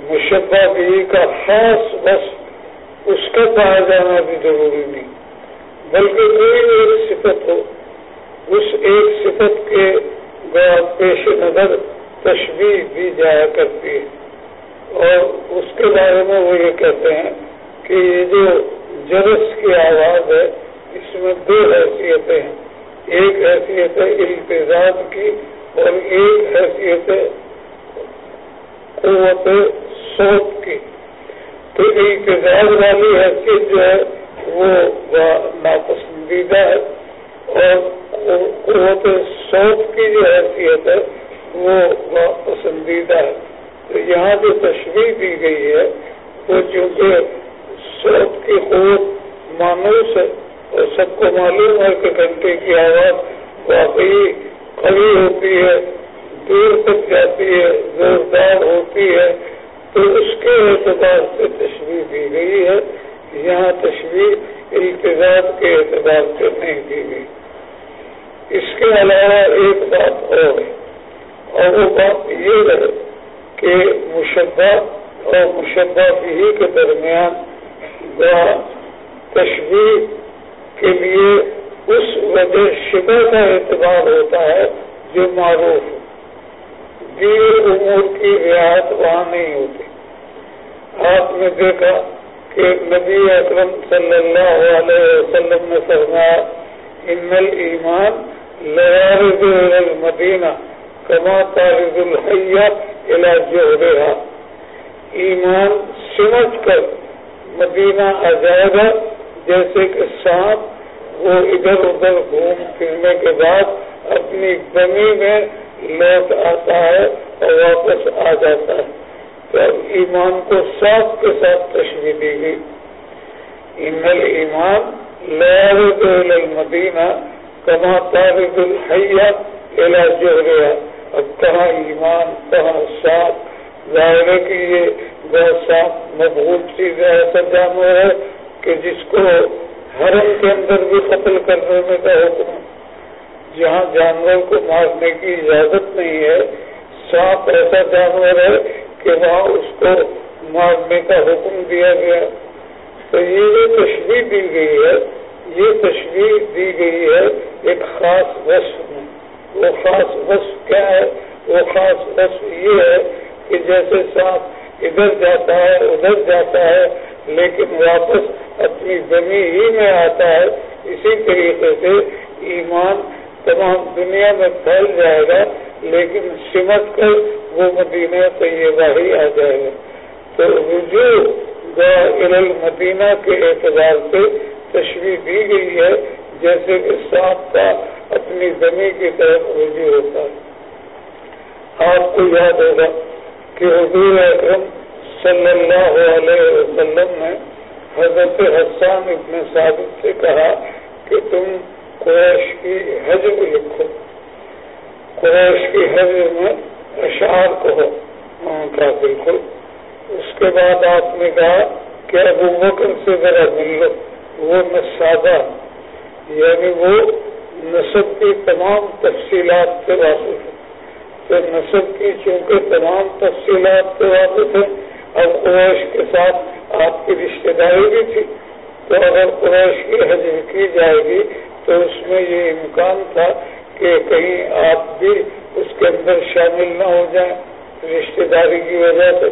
مشبہ بھی کا خاص وش اس کا پایا جانا بھی ضروری نہیں، بلکہ کوئی ایک صفت ہو، اس ایک صفت کے پیش نظر تشویش دی جایا کرتی ہے۔ اور اس کے بارے میں وہ یہ کہتے ہیں کہ یہ جو جرس کی آواز ہے، اس میں دو حیثیتیں ہیں۔ ایک حیثیت ہے التظام کی اور ایک حیثیت ہے قوت سوچ کی۔ تو اعتداد والی حیثیت جو ہے، وہ ناپسندیدہ ہے اور قوت سوچ کی جو حیثیت ہے، وہ پسندیدہ ہے۔ تو یہاں جو تشریح دی گئی ہے، وہ چونکہ سوچ کی قوت مانوس ہے اور سب کو معلوم ہے کہ گھنٹے کی آواز واقعی کھڑی ہوتی ہے۔ دور تک جاتی ہے، زوردار ہوتی ہے، تو اس کے اعتبار سے تشریح دی گئی ہے۔ یہاں تشریح التظاد کے اعتبار سے نہیں دی گئی۔ اس کے علاوہ ایک بات اور ہے، اور وہ بات یہ ہے کہ مشبہ اور مشبہ ہی کے درمیان تشریح کے لیے اس وجہ شبہ کا اعتبار ہوتا ہے جو معروف دیر امور کی رعایت وہاں نہیں ہوتی۔ آپ نے دیکھا کہ نبی اکرم صلی اللہ علیہ وسلم نے فرمایا، ان ایمان لوارد المدینہ کما تارز الحیہ علاج جوہرا ایمان سمجھ کر مدینہ آ جائے گا، جیسے کہ سانپ وہ ادھر ادھر گھوم پھرنے کے بعد اپنی زمین میں لوٹ آتا ہے اور واپس آ جاتا ہے۔ تو اب ایمان کو صاف کے ساتھ تشریح دی گئی ایمل ایمان المدینہ کما تارد الحیہ علاج جوہرا اب کہاں ایمان، کہاں صاف؟ ظاہر ہے کہ یہ بہت صاف، مضبوط چیز ہے، ایسا جانور ہے کہ جس کو حرم کے اندر بھی قتل کرنے میں کا حکم جہاں جانور کو مارنے کی اجازت نہیں ہے، سانپ ایسا جانور ہے کہ وہاں اس کو مارنے کا حکم دیا گیا۔ تو یہ جو تشریح دی گئی ہے، یہ تشریح دی گئی ہے ایک خاص وصف میں۔ وہ خاص وصف کیا ہے؟ وہ خاص وصف یہ ہے کہ جیسے سانپ ادھر جاتا ہے، ادھر جاتا ہے، لیکن واپس اپنی زمین ہی میں آتا ہے۔ اسی طریقے سے ایمان تمام دنیا میں پھیل جائے گا، لیکن سمٹ کر وہ مدینہ طیبہ ہی آ جائے گا۔ تو رجوع مدینہ کے اعتبار سے تشریح دی گئی ہے، جیسے کہ سانپ کا اپنی زمین کی طرف رجوع ہوتا ہے۔ آپ کو یاد ہوگا کہ حضور اکرم صلی اللہ علیہ وسلم نے حضرت حسان ابن ثابت سے کہا کہ تم قریش کی حجم لکھو۔ قریش کی حجم میں اشعار کہو۔ ہاں، کا بالکل۔ اس کے بعد آپ نے کہا کہ ابو بکر سے ذرا مل لو۔ وہ نسادہ یعنی وہ نصب کی تمام تفصیلات سے واقف ہے تو نصب کی، چونکہ تمام تفصیلات سے واقف ہے اور قریش کے ساتھ آپ کی رشتے داری بھی تھی۔ تو اگر قریش کی حجم کی جائے گی تو اس میں یہ امکان تھا کہ کہیں آپ بھی اس کے اندر شامل نہ ہو جائیں رشتے داری کی وجہ سے۔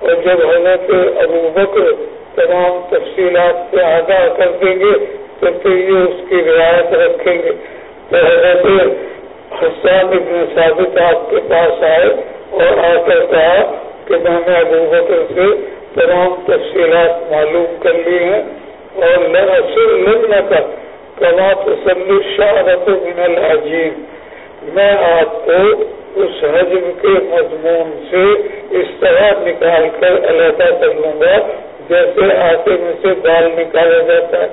اور جب حضرت ابو بکر تمام تفصیلات سے آگاہ کر دیں گے، تو پھر یہ اس کی رعایت رکھیں گے۔ تو حضرت حسان ابن ثابت آپ کے پاس آئے اور آ کر کہا کہ میں نے ابو بکر سے تمام تفصیلات معلوم کر لی ہیں اور لڑنا کا کما تسلی شہرت من العجیم میں آپ کو اس حجم کے مضمون سے اس طرح نکال کر علیحدہ کر لوں گا جیسے آٹے میں سے بال نکالا جاتا ہے۔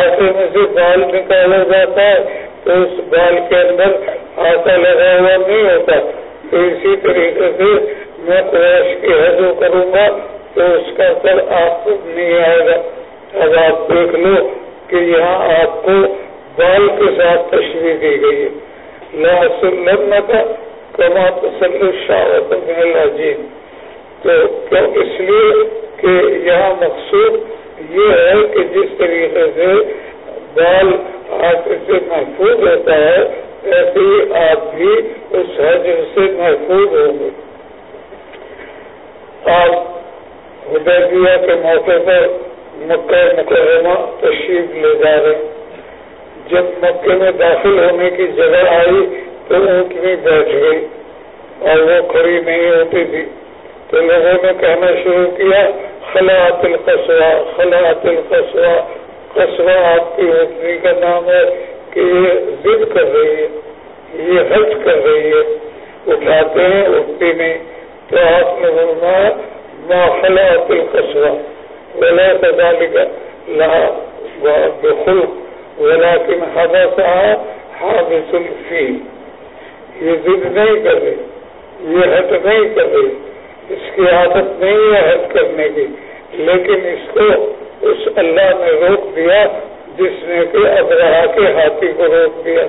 آٹے میں سے بال نکالا جاتا ہے تو اس بال کے اندر آٹا لگا ہوا نہیں ہوتا۔ تو اسی طریقے سے میں قریش کی حضو کروں گا تو اس کا سر آپ کو نہیں آئے گا۔ اب آپ دیکھ لو کہ یہاں آپ کو بال کے ساتھ تشریح دی گئی ہے۔ لاسلم کا کما تسل شاوت عجیب تو کیوں اس لیے کہ یہاں مقصود یہ ہے کہ جس طریقے سے بال آپ سے محفوظ ہوتا ہے، ایسے ہی آپ بھی اس حج سے محفوظ ہوں گے۔ آپ حدیبیہ کے موقع پر مکہ مکرمہ تشریف لے جا رہے جب مکے میں داخل ہونے کی جگہ آئی تو اونٹنی بیٹھ گئی اور وہ کھڑی نہیں ہوتی تھی۔ تو لوگوں نے کہنا شروع کیا خلاط القصوا خلاط القصوا قصوا آپ کی اونٹنی کا نام ہے کہ یہ ضد کر رہی ہے، یہ حج کر رہی ہے۔ اٹھاتے ہیں اٹھتی نہیں تو آپ نے فرمایا، ما خلاط القصوا ولا كذلك لا بخلق ولكن حدثها حادث الفيل یہ ضد نہیں کر رہی یہ حد نہیں کر رہی اس کی عادت نہیں ہے حد کرنے کی، لیکن اس کو اس اللہ نے روک دیا، جس نے کہ ابراہ کے ہاتھی کو روک دیا۔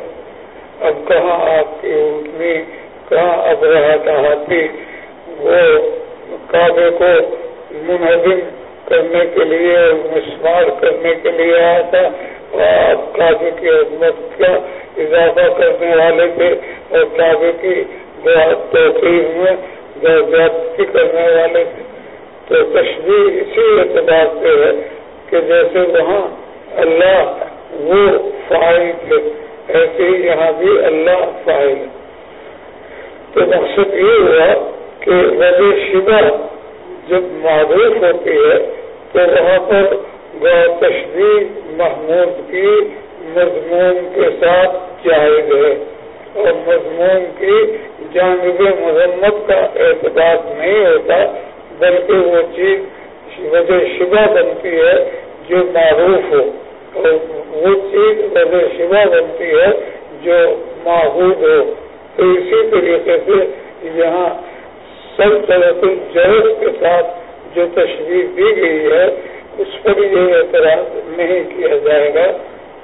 اب کہاں آپ کی اونٹنی، کہاں ابراہ کا ہاتھی؟ وہ کعبے کو منہدم کرنے کے لیے مسمار کرنے کے لیے آیا تھا اور آپ کعبے کی عظمت کا اضافہ کرنے والے تھے اور کعبے کی توقیر میں زیادتی کرنے والے تھے۔ تو تشریح اسی اعتبار سے ہے کہ جیسے وہاں اللہ وہ فائل تھے، ایسے ہی یہاں بھی اللہ فائل تو مقصد یہ ہوا کہ وجہ شبہ جب معروف ہوتی ہے تو وہاں پر تشریح محمود کی مضمون کے ساتھ جائز ہے اور مضمون کی جانب مذمت کا اعتبار نہیں ہوتا، بلکہ وہ چیز وجہ شبہ بنتی ہے جو معروف ہو۔ اور وہ چیز وجہ شبہ بنتی ہے جو معہود ہو۔ تو اسی طریقے سے یہاں سب سلطنت الجرس کے ساتھ جو تشریح دی گئی ہے، اس پر یہ اعتراض نہیں کیا جائے گا۔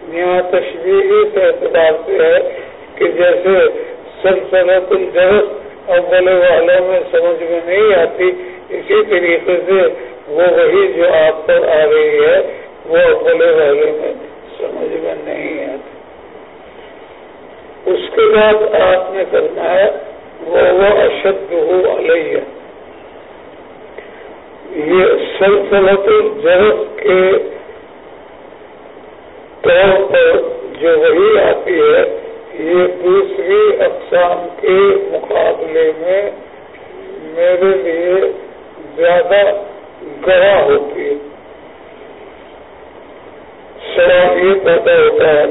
یہاں تشریح اس اعتبار سے ہے کہ جیسے سلطنت الجرس اول والوں میں سمجھ میں نہیں آتی، اسی طریقے سے وہ وہی جو آپ پر آ رہی ہے، وہ اول والے میں سمجھ میں نہیں آتی۔ اس کے بعد آپ نے کرنا ہے وہ اشد ہو علیہ یہ سلطنت الجرس کے طور پر جو وہی آتی ہے، یہ دوسری اقسام کے مقابلے میں میرے لیے زیادہ گواہ ہوتی ہے۔ سوال یہ پیدا ہوتا ہے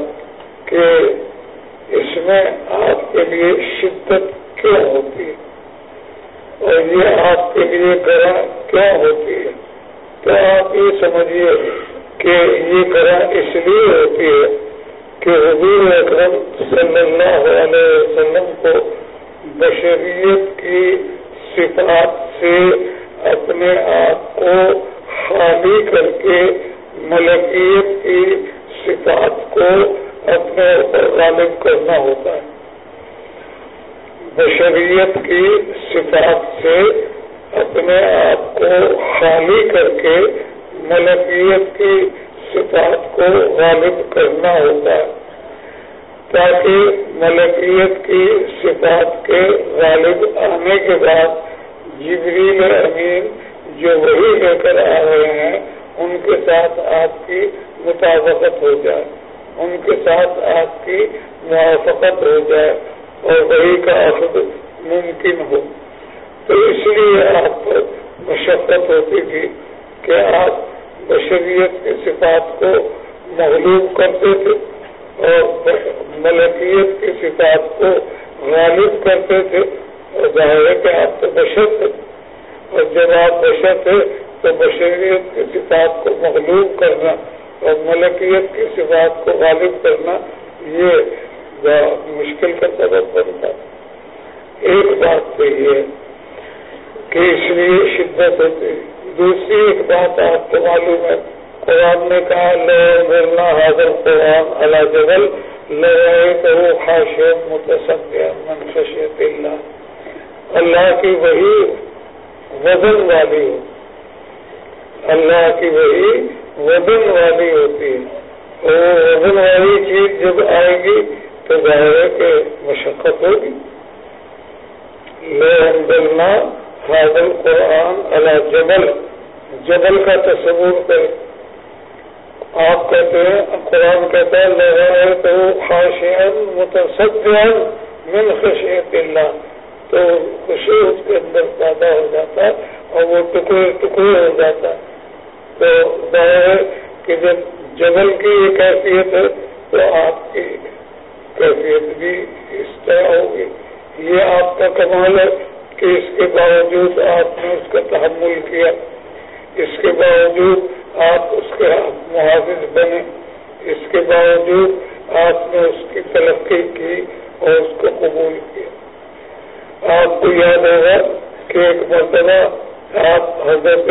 کہ اس میں آپ کے لیے شدت کیوں ہوتی ہے؟ اور یہ آپ کے لیے گرا کیوں ہوتی ہے؟ تو آپ یہ سمجھیے کہ یہ گرا اس لیے ہوتی ہے کہ حضور اکرم صلی اللہ علیہ وسلم کو بشریت کی صفات سے اپنے آپ کو خالی کر کے ملکیت کی صفات کو اپنے اوپر غالب کرنا ہوتا ہے۔ بشریت کی صفات سے اپنے آپ کو خالی کر کے ملکیت کی صفات کو غالب کرنا ہوتا ہے۔ تاکہ ملکیت کی صفات کے غالب آنے کے بعد جبریل امین جو وہی لے کر آ رہے ہیں، ان کے ساتھ آپ کی مطابقت ہو جائے۔ ان کے ساتھ آپ کی موافقت ہو جائے۔ اور وہی کا عقد ممکن ہو۔ تو اس لیے آپ پر مشقت ہوتی تھی کہ آپ بشریت کی صفات کو مغلوب کرتے تھے اور ملکیت کی صفات کو غالب کرتے تھے۔ اور ظاہر ہے کہ آپ تو بشر تھے۔ اور جب آپ بشر تھے تو بشریت کی صفات کو مغلوب کرنا اور ملکیت کی صفات کو غالب کرنا یہ مشکل کا سبب بنتا۔ ایک بات تو یہ کہ اس لیے شدت ہوتی دوسری ایک بات آپ کو معلوم ہے۔ قرآن نے کہا لو حاضر قرآن اللہ جبل لگائے تو وہ خاص متصد من خشیت اللہ۔ اللہ کی وہی وزن والی ہو۔ اللہ کی وہی وزن والی ہوتی ہے۔ وہ وزن والی چیز جب آئے گی تو ظاہر ہے کہ مشقت ہوگی۔ لو حاضل قرآن اللہ جبل۔ جبل کا تصور کرے آپ کہتے ہیں، قرآن کہتا ہے لگائے تو خاص متصد من خشیت اللہ۔ تو خوشی اس کے اندر پیدا ہو جاتا ہے اور وہ ٹکڑے ٹکڑے ہو جاتا ہے۔ تو ظاہر ہے کہ جب جبل کی یہ کیفیت ہے، تو آپ کی کیفیت بھی اس طرح ہوگی۔ یہ آپ کا کمال ہے کہ اس کے باوجود آپ نے اس کا تحمل کیا۔ اس کے باوجود آپ اس کے محافظ بنے۔ اس کے باوجود آپ نے اس کی ترقی کی اور اس کو قبول کیا۔ آپ کو یاد ہوگا کہ ایک مرتبہ آپ حضرت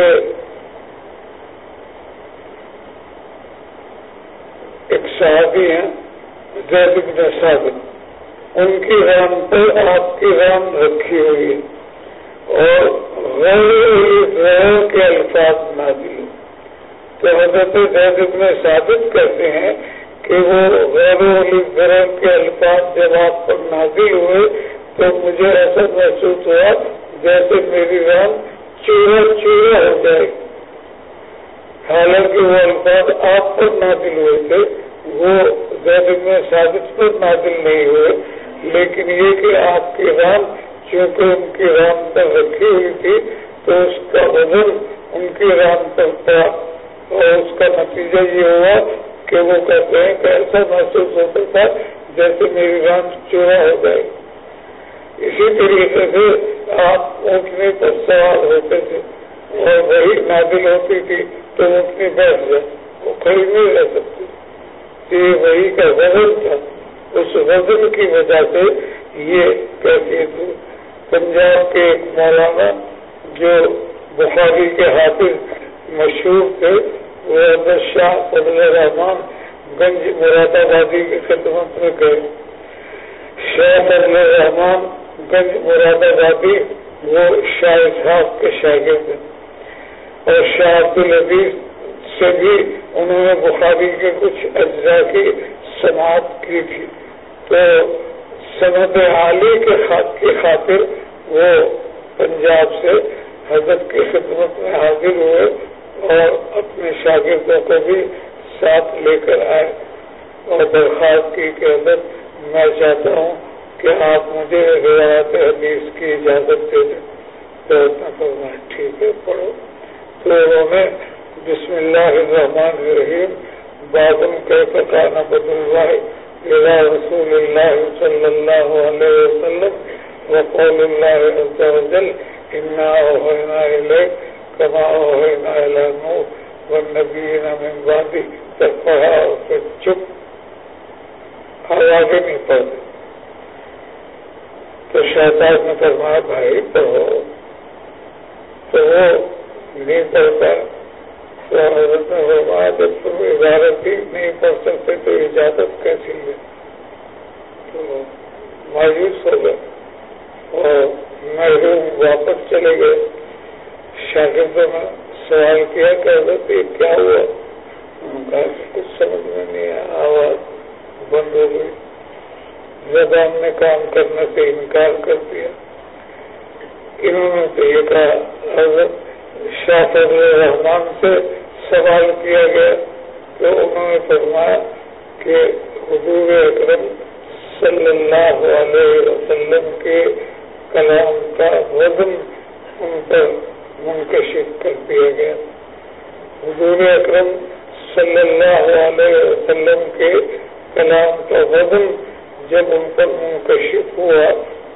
ایک صحابی ہیں۔ زید بن ثابت ان کی رام پہ آپ کی رام رکھی ہوئی ہے۔ اور غیر کے الفاظ نازل تو حضرت زید بن ثابت کرتے ہیں کہ وہ غیر گرہ کے الفاظ جب آپ پر نازل ہوئے تو مجھے ایسا محسوس ہوا جیسے میری رام چورا چورا ہو جائے۔ حالانکہ وہ الفاظ آپ پر نازل ہوئے تھے۔ وہ زید میں ثابت پر نازل نہیں ہوئے، لیکن یہ کہ آپ کی رام چونکہ ان کی رام پر رکھی ہوئی تھی، تو اس کا وزن ان کی رام پر پڑا اور اس کا نتیجہ یہ ہوا کہ وہ کہتے ہیں کہ ایسا محسوس ہوتا تھا جیسے میری رام چورا ہو جائے اسی طریقے سے آپ اونٹنے پر سوال ہوتے تھے اور وہی نادل ہوتی تھی، تو اونٹنی بیٹھ جائے وہ کھڑی نہیں رہ سکتی۔ یہ وہی کا وزن تھا اس وزن کی وجہ سے یہ کہتے تھے پنجاب کے ایک مولانا جو بخاری کے حافظ مشہور تھے، وہ شاہ فضل الرحمان گنج مراد آبادی کی خدمت میں گئے۔ شاہ فضل الرحمان گنج مراد آبادی، وہ شاہ صاحب کے شاگرد اور شاہ عبد العزیز سے بھی انہوں نے بخاری کے کچھ اجزاء کی سماعت کی تھی۔ تو سند عالی کے کی خاطر وہ پنجاب سے حضرت کی خدمت میں حاضر ہوئے اور اپنے شاگردوں کو بھی ساتھ لے کر آئے۔ اور درخواست کی کہ حضرت میں چاہتا ہوں کہ آپ مجھے روایت حدیث کی اجازت دے دیں، تو فرمائے۔ ٹھیک ہے، پڑھو۔ تو انہوں نے بسم اللہ الرحمن الرحیم۔ بادم کے پتا نہ بدل رہا رسول اللہ صلی اللہ علیہ وسلم وقول اللہ عز وجل، انا اوحینا الیک کما والنبیین من بعدی۔ تک پڑھا اور پھر چپ۔ آوازیں نہیں پڑھتے تو شہزاد نے فرمایا، بھائی پڑھو تو وہ نہیں پڑھتا تو حضرت نے فرمایا جب تم عبارت بھی نہیں پڑھ سکتے تو اجازت کیسی لے تو مایوس ہو گئے اور محروم واپس چلے گئے شاگردوں نے سوال کیا کہ حضرت یہ کیا ہوا؟ کچھ سمجھ میں نہیں آیا آواز بند ہو گئی زبان نے کام کرنے سے انکار کر دیا انہوں نے تو یہ کہا حضرت شاہ فضل الرحمان سے سوال کیا گیا تو انہوں نے فرمایا کہ حضور اکرم صلی اللہ علیہ وسلم کے کلام کا وزن ان پر منکشف کر دیا گیا۔ حضور اکرم صلی اللہ علیہ وسلم کے کلام کا وزن جب ان پر منکشف ہوا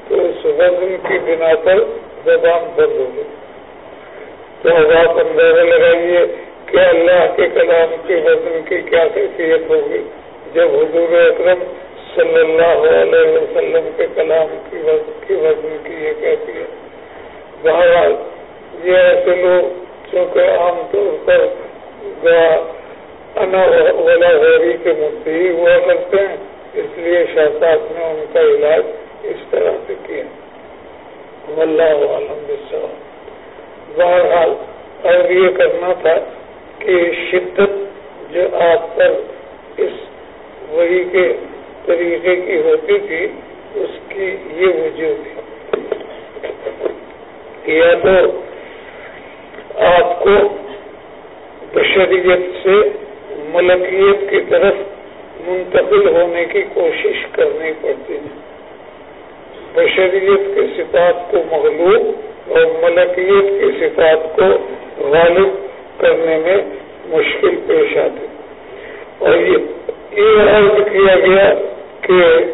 تو اس وزن کی بنا پر زبان بند ہو گئی۔ تو آپ اندازہ لگائیے کہ اللہ کے کلام کے وزن کی کیا کیفیت ہوگی؟ جب حضور اکرم صلی اللہ علیہ وسلم کے کلام کی وزن کی یہ کیفیت۔ بہرحال، یہ ایسے لوگ چونکہ عام طور پر غوری کے مدعی ہوا کرتے ہیں، اس لیے شہزاد نے ان کا علاج اس طرح سے کیا۔ اللہ عالم بہرحال، اور یہ کرنا تھا کہ شدت جو آپ پر اس وہی کے طریقے کی ہوتی تھی، اس کی یہ وجود ہے۔ یا تو آپ کو بشریت سے ملکیت کی طرف منتقل ہونے کی کوشش کرنی پڑتی ہے۔ بشریت کی صفات کو مغلوب اور ملکیت کی صفات کو غالب کرنے میں مشکل پیش آتی اور یہ عرض کیا گیا کہ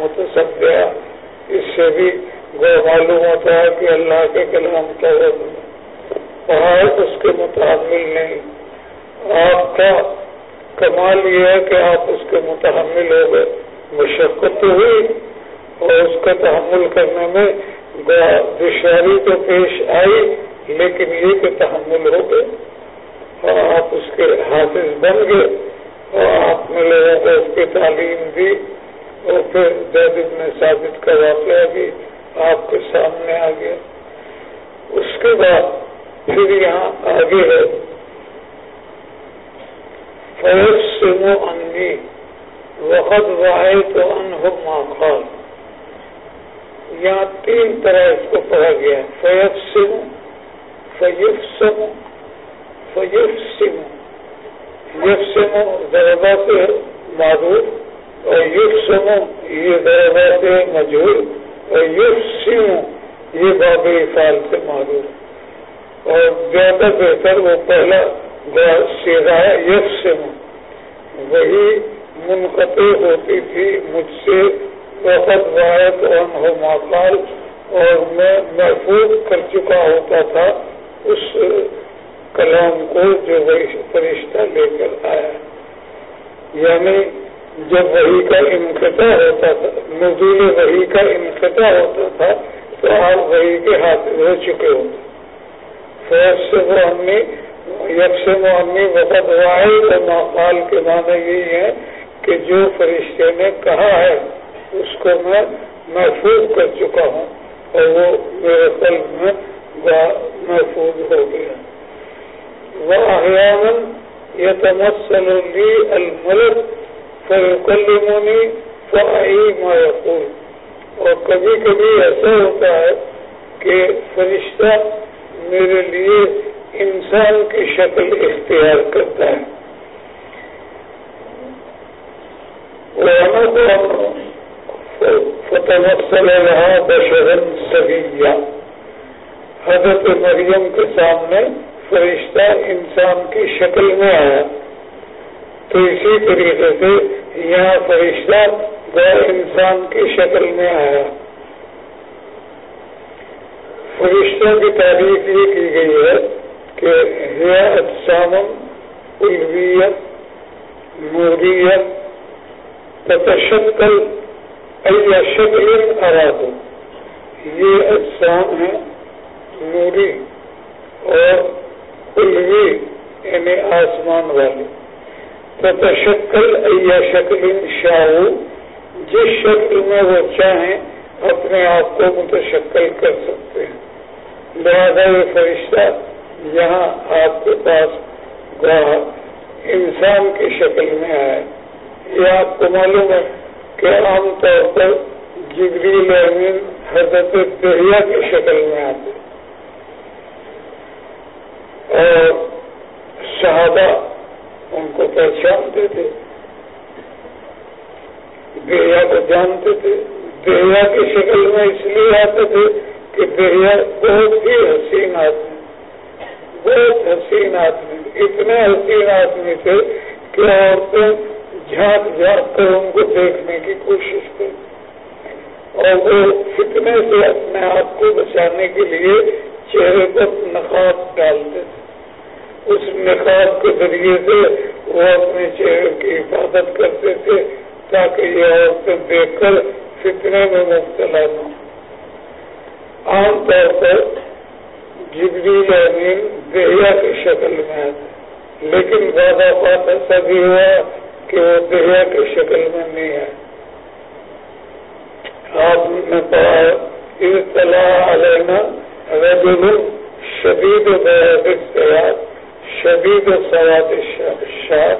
متصدیا اس سے بھی وہ معلوم ہوتا ہے کہ اللہ کے کلام کا پہاڑ اس کے متحمل نہیں۔ آپ کا کمال یہ ہے کہ آپ اس کے متحمل ہو گئے۔ مشقت تو ہوئی اور اس کا تحمل کرنے میں دشواری تو پیش آئی لیکن یہ کہ تحمل ہو گئے اور آپ اس کے حافظ بن گئے اور آپ نے لوگوں کو اس کی تعلیم دی اور پھر زید ابن ثابت کا واقعہ بھی آپ کے سامنے آ گیا۔ اس کے بعد پھر یہاں آگے ہے۔ فیض سمو انی وقت واحد تو انہ ماخال یہاں تین طرح اس کو پڑھا گیا فیض سمو فیف سمو فیف سمو یف سمو ذربا سے معروف اور یف سمو یہ ذربا سے مجہور اور یف سمو یہ باب فال سے معروف اور زیادہ بہتر وہ پہلا سیرا ہے یف سمو وہی منقطع ہوتی تھی مجھ سے وقت واحد ہو ماقال اور میں محفوظ کر چکا ہوتا تھا اس کلام کو جو فرشتہ لے کر آیا۔ یعنی جب وہی کا انقطاع ہوتا تھا، نزول وہی کا انقطاع ہوتا تھا، تو آپ وہی کے ہاتھ ہو چکے ہوتے فیض سے وہ امی یب سے وہ امی وقت واحد اور ماقال کے معنی یہی ہے کہ جو فرشتے نے کہا ہے اس کو میں محفوظ کر چکا ہوں اور وہ میرے قلب میں محفوظ ہو گیا۔ وہ احیان یتمثل لی الملک فیکلمونی فائی ما یقول اور کبھی کبھی ایسا ہوتا ہے کہ فرشتہ میرے لیے انسان کی شکل اختیار کرتا ہے۔ وہ ہمیں تو فتمثل حضرت مریم کے سامنے فرشتہ انسان کی شکل میں آیا۔ تو اسی طریقے سے یہاں فرشتہ غیر انسان کی شکل میں آیا۔ فرشتوں کی تعریف یہ کی گئی ہے کہ اجسام الویت نوریت تشکل شکل اراد یہ اجسام ہیں نوری اور الوی یعنی آسمان والے۔ تو تشکل یا شکل شاہ جس شکل میں وہ چاہیں، اپنے آپ کو متشکل کر سکتے ہیں۔ لہٰذا یہ فرشتہ یہاں آپ کے پاس گاہ انسان کی شکل میں آئے۔ یہ آپ کو معلوم ہے۔ کہ عام طور پر جبریل امین حضرت دریا کی شکل میں آتے اور صحابہ ان کو پہچانتے تھے دریا کو جانتے تھے۔ دریا کی شکل میں اس لیے آتے تھے کہ دریا بہت ہی حسین آدمی بہت حسین آدمی اتنے حسین آدمی تھے کہ عورتیں جھانک جھانک کر ان کو دیکھنے کی کوشش کریں اور وہ فتنے سے اپنے آپ کو بچانے کے لیے چہرے پر نقاب ڈالتے تھے۔ اس نقاب کے ذریعے سے وہ اپنے چہرے کی حفاظت کرتے تھے تاکہ یہ عورتیں دیکھ کر فتنے میں مبتلا نہ عام طور پر جبری امین دہیا کی شکل میں آتے لیکن زیادہ بات ایسا بھی ہوا کہ وہ دہیا کی شکل میں نہیں ہے۔ آپ نے پڑھا اطلاع علینا رجل شدید اختیار شدید سواد الشاب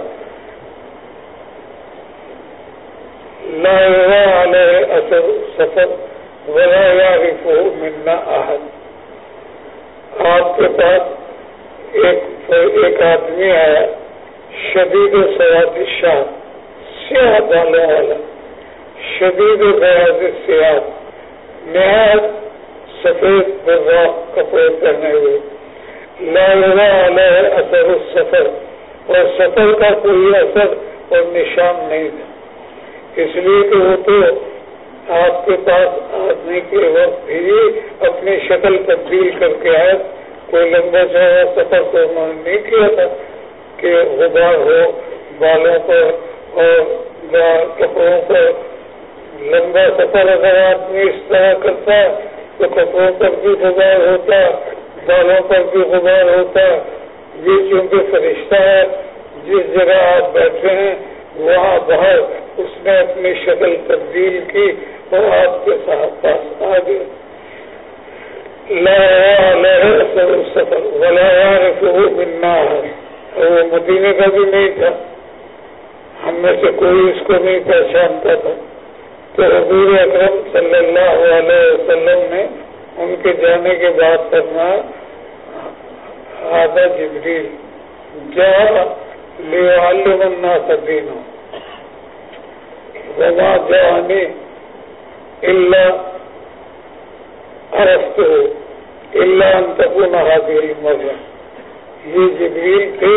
لا يرى اثر سفر ولا يعرفه منا احد آپ کے پاس ایک ایک آدمی آیا۔ شدید سواد شاہ سیاہ بالوں والا، شدید بیاض سیاہ، نہایت سفید بزاق کپڑے پہنے ہوئے۔ لا علیہ اثر السفر، اور سفر کا کوئی اثر اور نشان نہیں تھا۔ اس لیے کہ وہ تو آپ کے پاس آدمی کے وقت بھی اپنی شکل تبدیل کر کے آئے، کوئی لمبا چوڑا سفر تو انہوں نے نہیں کیا تھا۔ کہ غبار ہو، بالوں پر اور کپڑوں پر لمبا سفر اگر آدمی اس طرح کرتا تو کپڑوں پر بھی غبار ہوتا، بالوں پر بھی غبار ہوتا۔ یہ چونکہ فرشتہ ہے، جس جگہ آپ بیٹھے ہیں، وہاں باہر اس نے اپنی شکل تبدیل کی اور آپ کے ساتھ پاس آ گئے۔ سفر منا وہ مدینے کا بھی نہیں تھا۔ ہم میں سے کوئی اس کو نہیں پہچانتا تھا۔ تو حضور اکرم صلی اللہ علیہ وسلم نے ان کے جانے کے بعد کرنا آدھا جبریل جا لے سدین وما جانی اللہ ارست ہو اللہ انتقون حاضر مزہ یہ جبریل تھے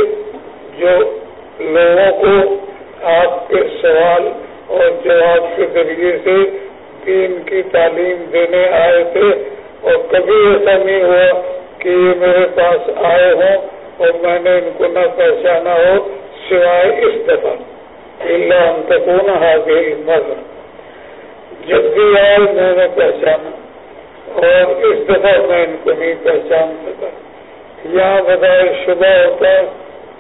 جو لوگوں کو آپ کے سوال اور جواب کے ذریعے سے دین کی تعلیم دینے آئے تھے اور کبھی ایسا نہیں ہوا کہ یہ میرے پاس آئے ہوں اور میں نے ان کو نہ پہچانا ہو سوائے اس دفعہ۔ اللہ انتقون حاضر مر جب بھی آئے میں نے پہچانا اور اس دفعہ میں ان کو نہیں پہچان سکا۔ یہاں بظاہر شبہ ہوتا ہے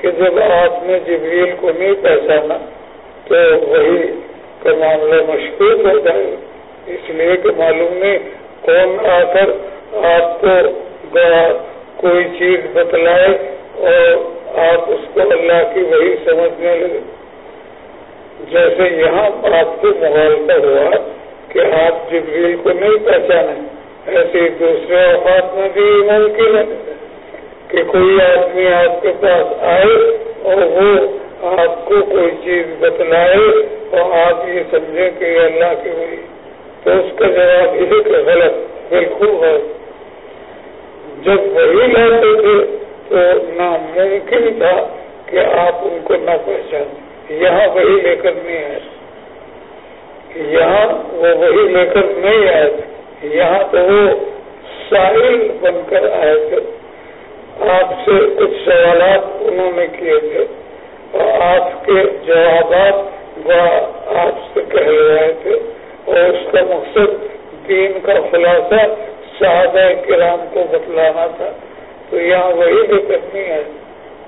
کہ جب آپ نے جبریل کو نہیں پہچانا تو وہی کا معاملہ مشکوک ہو جائے اس لیے کہ معلوم نہیں کون آ کر آپ کو کوئی چیز بتلائے اور آپ اس کو اللہ کی وہی سمجھنے لگے۔ جیسے یہاں آپ کو مغالطہ ہوا کہ آپ جبریل کو نہیں پہچانے، ایسے دوسرے اوقات میں بھی ممکن ہے۔ کہ کوئی آدمی آپ کے پاس آئے اور وہ آپ کو کوئی چیز بتلائے اور آپ یہ سمجھیں کہ یہ اللہ کی ہوئی تو اس کا جواب یہ کہ غلط بالکل ہے۔ جب وہی لاتے تھے تو ناممکن تھا کہ آپ ان کو نہ پہچانیں۔ یہاں وہی لے کر نہیں آئے۔ یہاں وہ وہی لے کر نہیں آئے۔ یہاں تو وہ ساحل بن کر آئے تھے۔ آپ سے کچھ سوالات انہوں نے کیے تھے اور آپ کے جوابات وہ آپ سے کہہ رہے تھے اور اس کا مقصد دین کا خلاصہ صحابہ کرام کو بتلانا تھا۔ تو یہاں وہی دقت نہیں ہے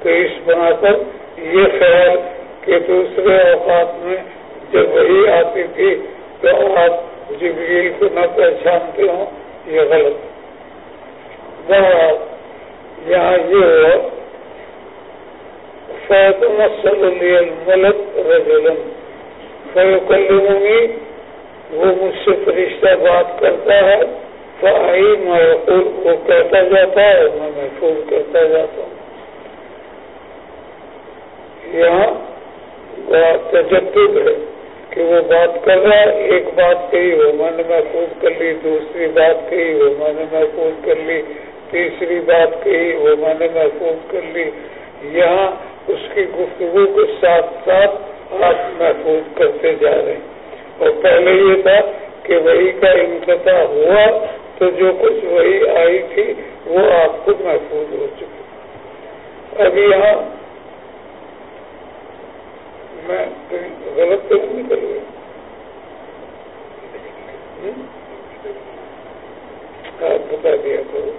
تو اس بنا پر یہ خیال کہ دوسرے اوقات میں جب وہی آتی تھی تو آپ جبریل کو نہ پہچانتے ہوں، یہ غلط۔ بہت یعنی یہاں یہ ہوا فیطمہ صلی اللہ الملک رجلن فیقلمنی وہ مجھ سے فرشتہ بات کرتا ہے فائی محفوظ وہ کہتا جاتا ہے، میں محفوظ کرتا جاتا ہوں۔ یہاں تجدد ہے کہ وہ بات کر رہا ہے، ایک بات کہی، وہ میں نے محفوظ کر لی، دوسری بات کہی، وہ میں نے محفوظ کر لی۔ تیسری بات کہی وہ میں نے محفوظ کر لی۔ یہاں اس کی گفتگو کے ساتھ ساتھ آپ محفوظ کرتے جا رہے ہیں۔ اور پہلے یہ تھا کہ وہی کا انتظار ہوا تو جو کچھ وہی آئی تھی وہ آپ کو محفوظ ہو چکی۔ اب یہاں میں غلط تو نہیں کر گیا آپ بتا دیا کرو۔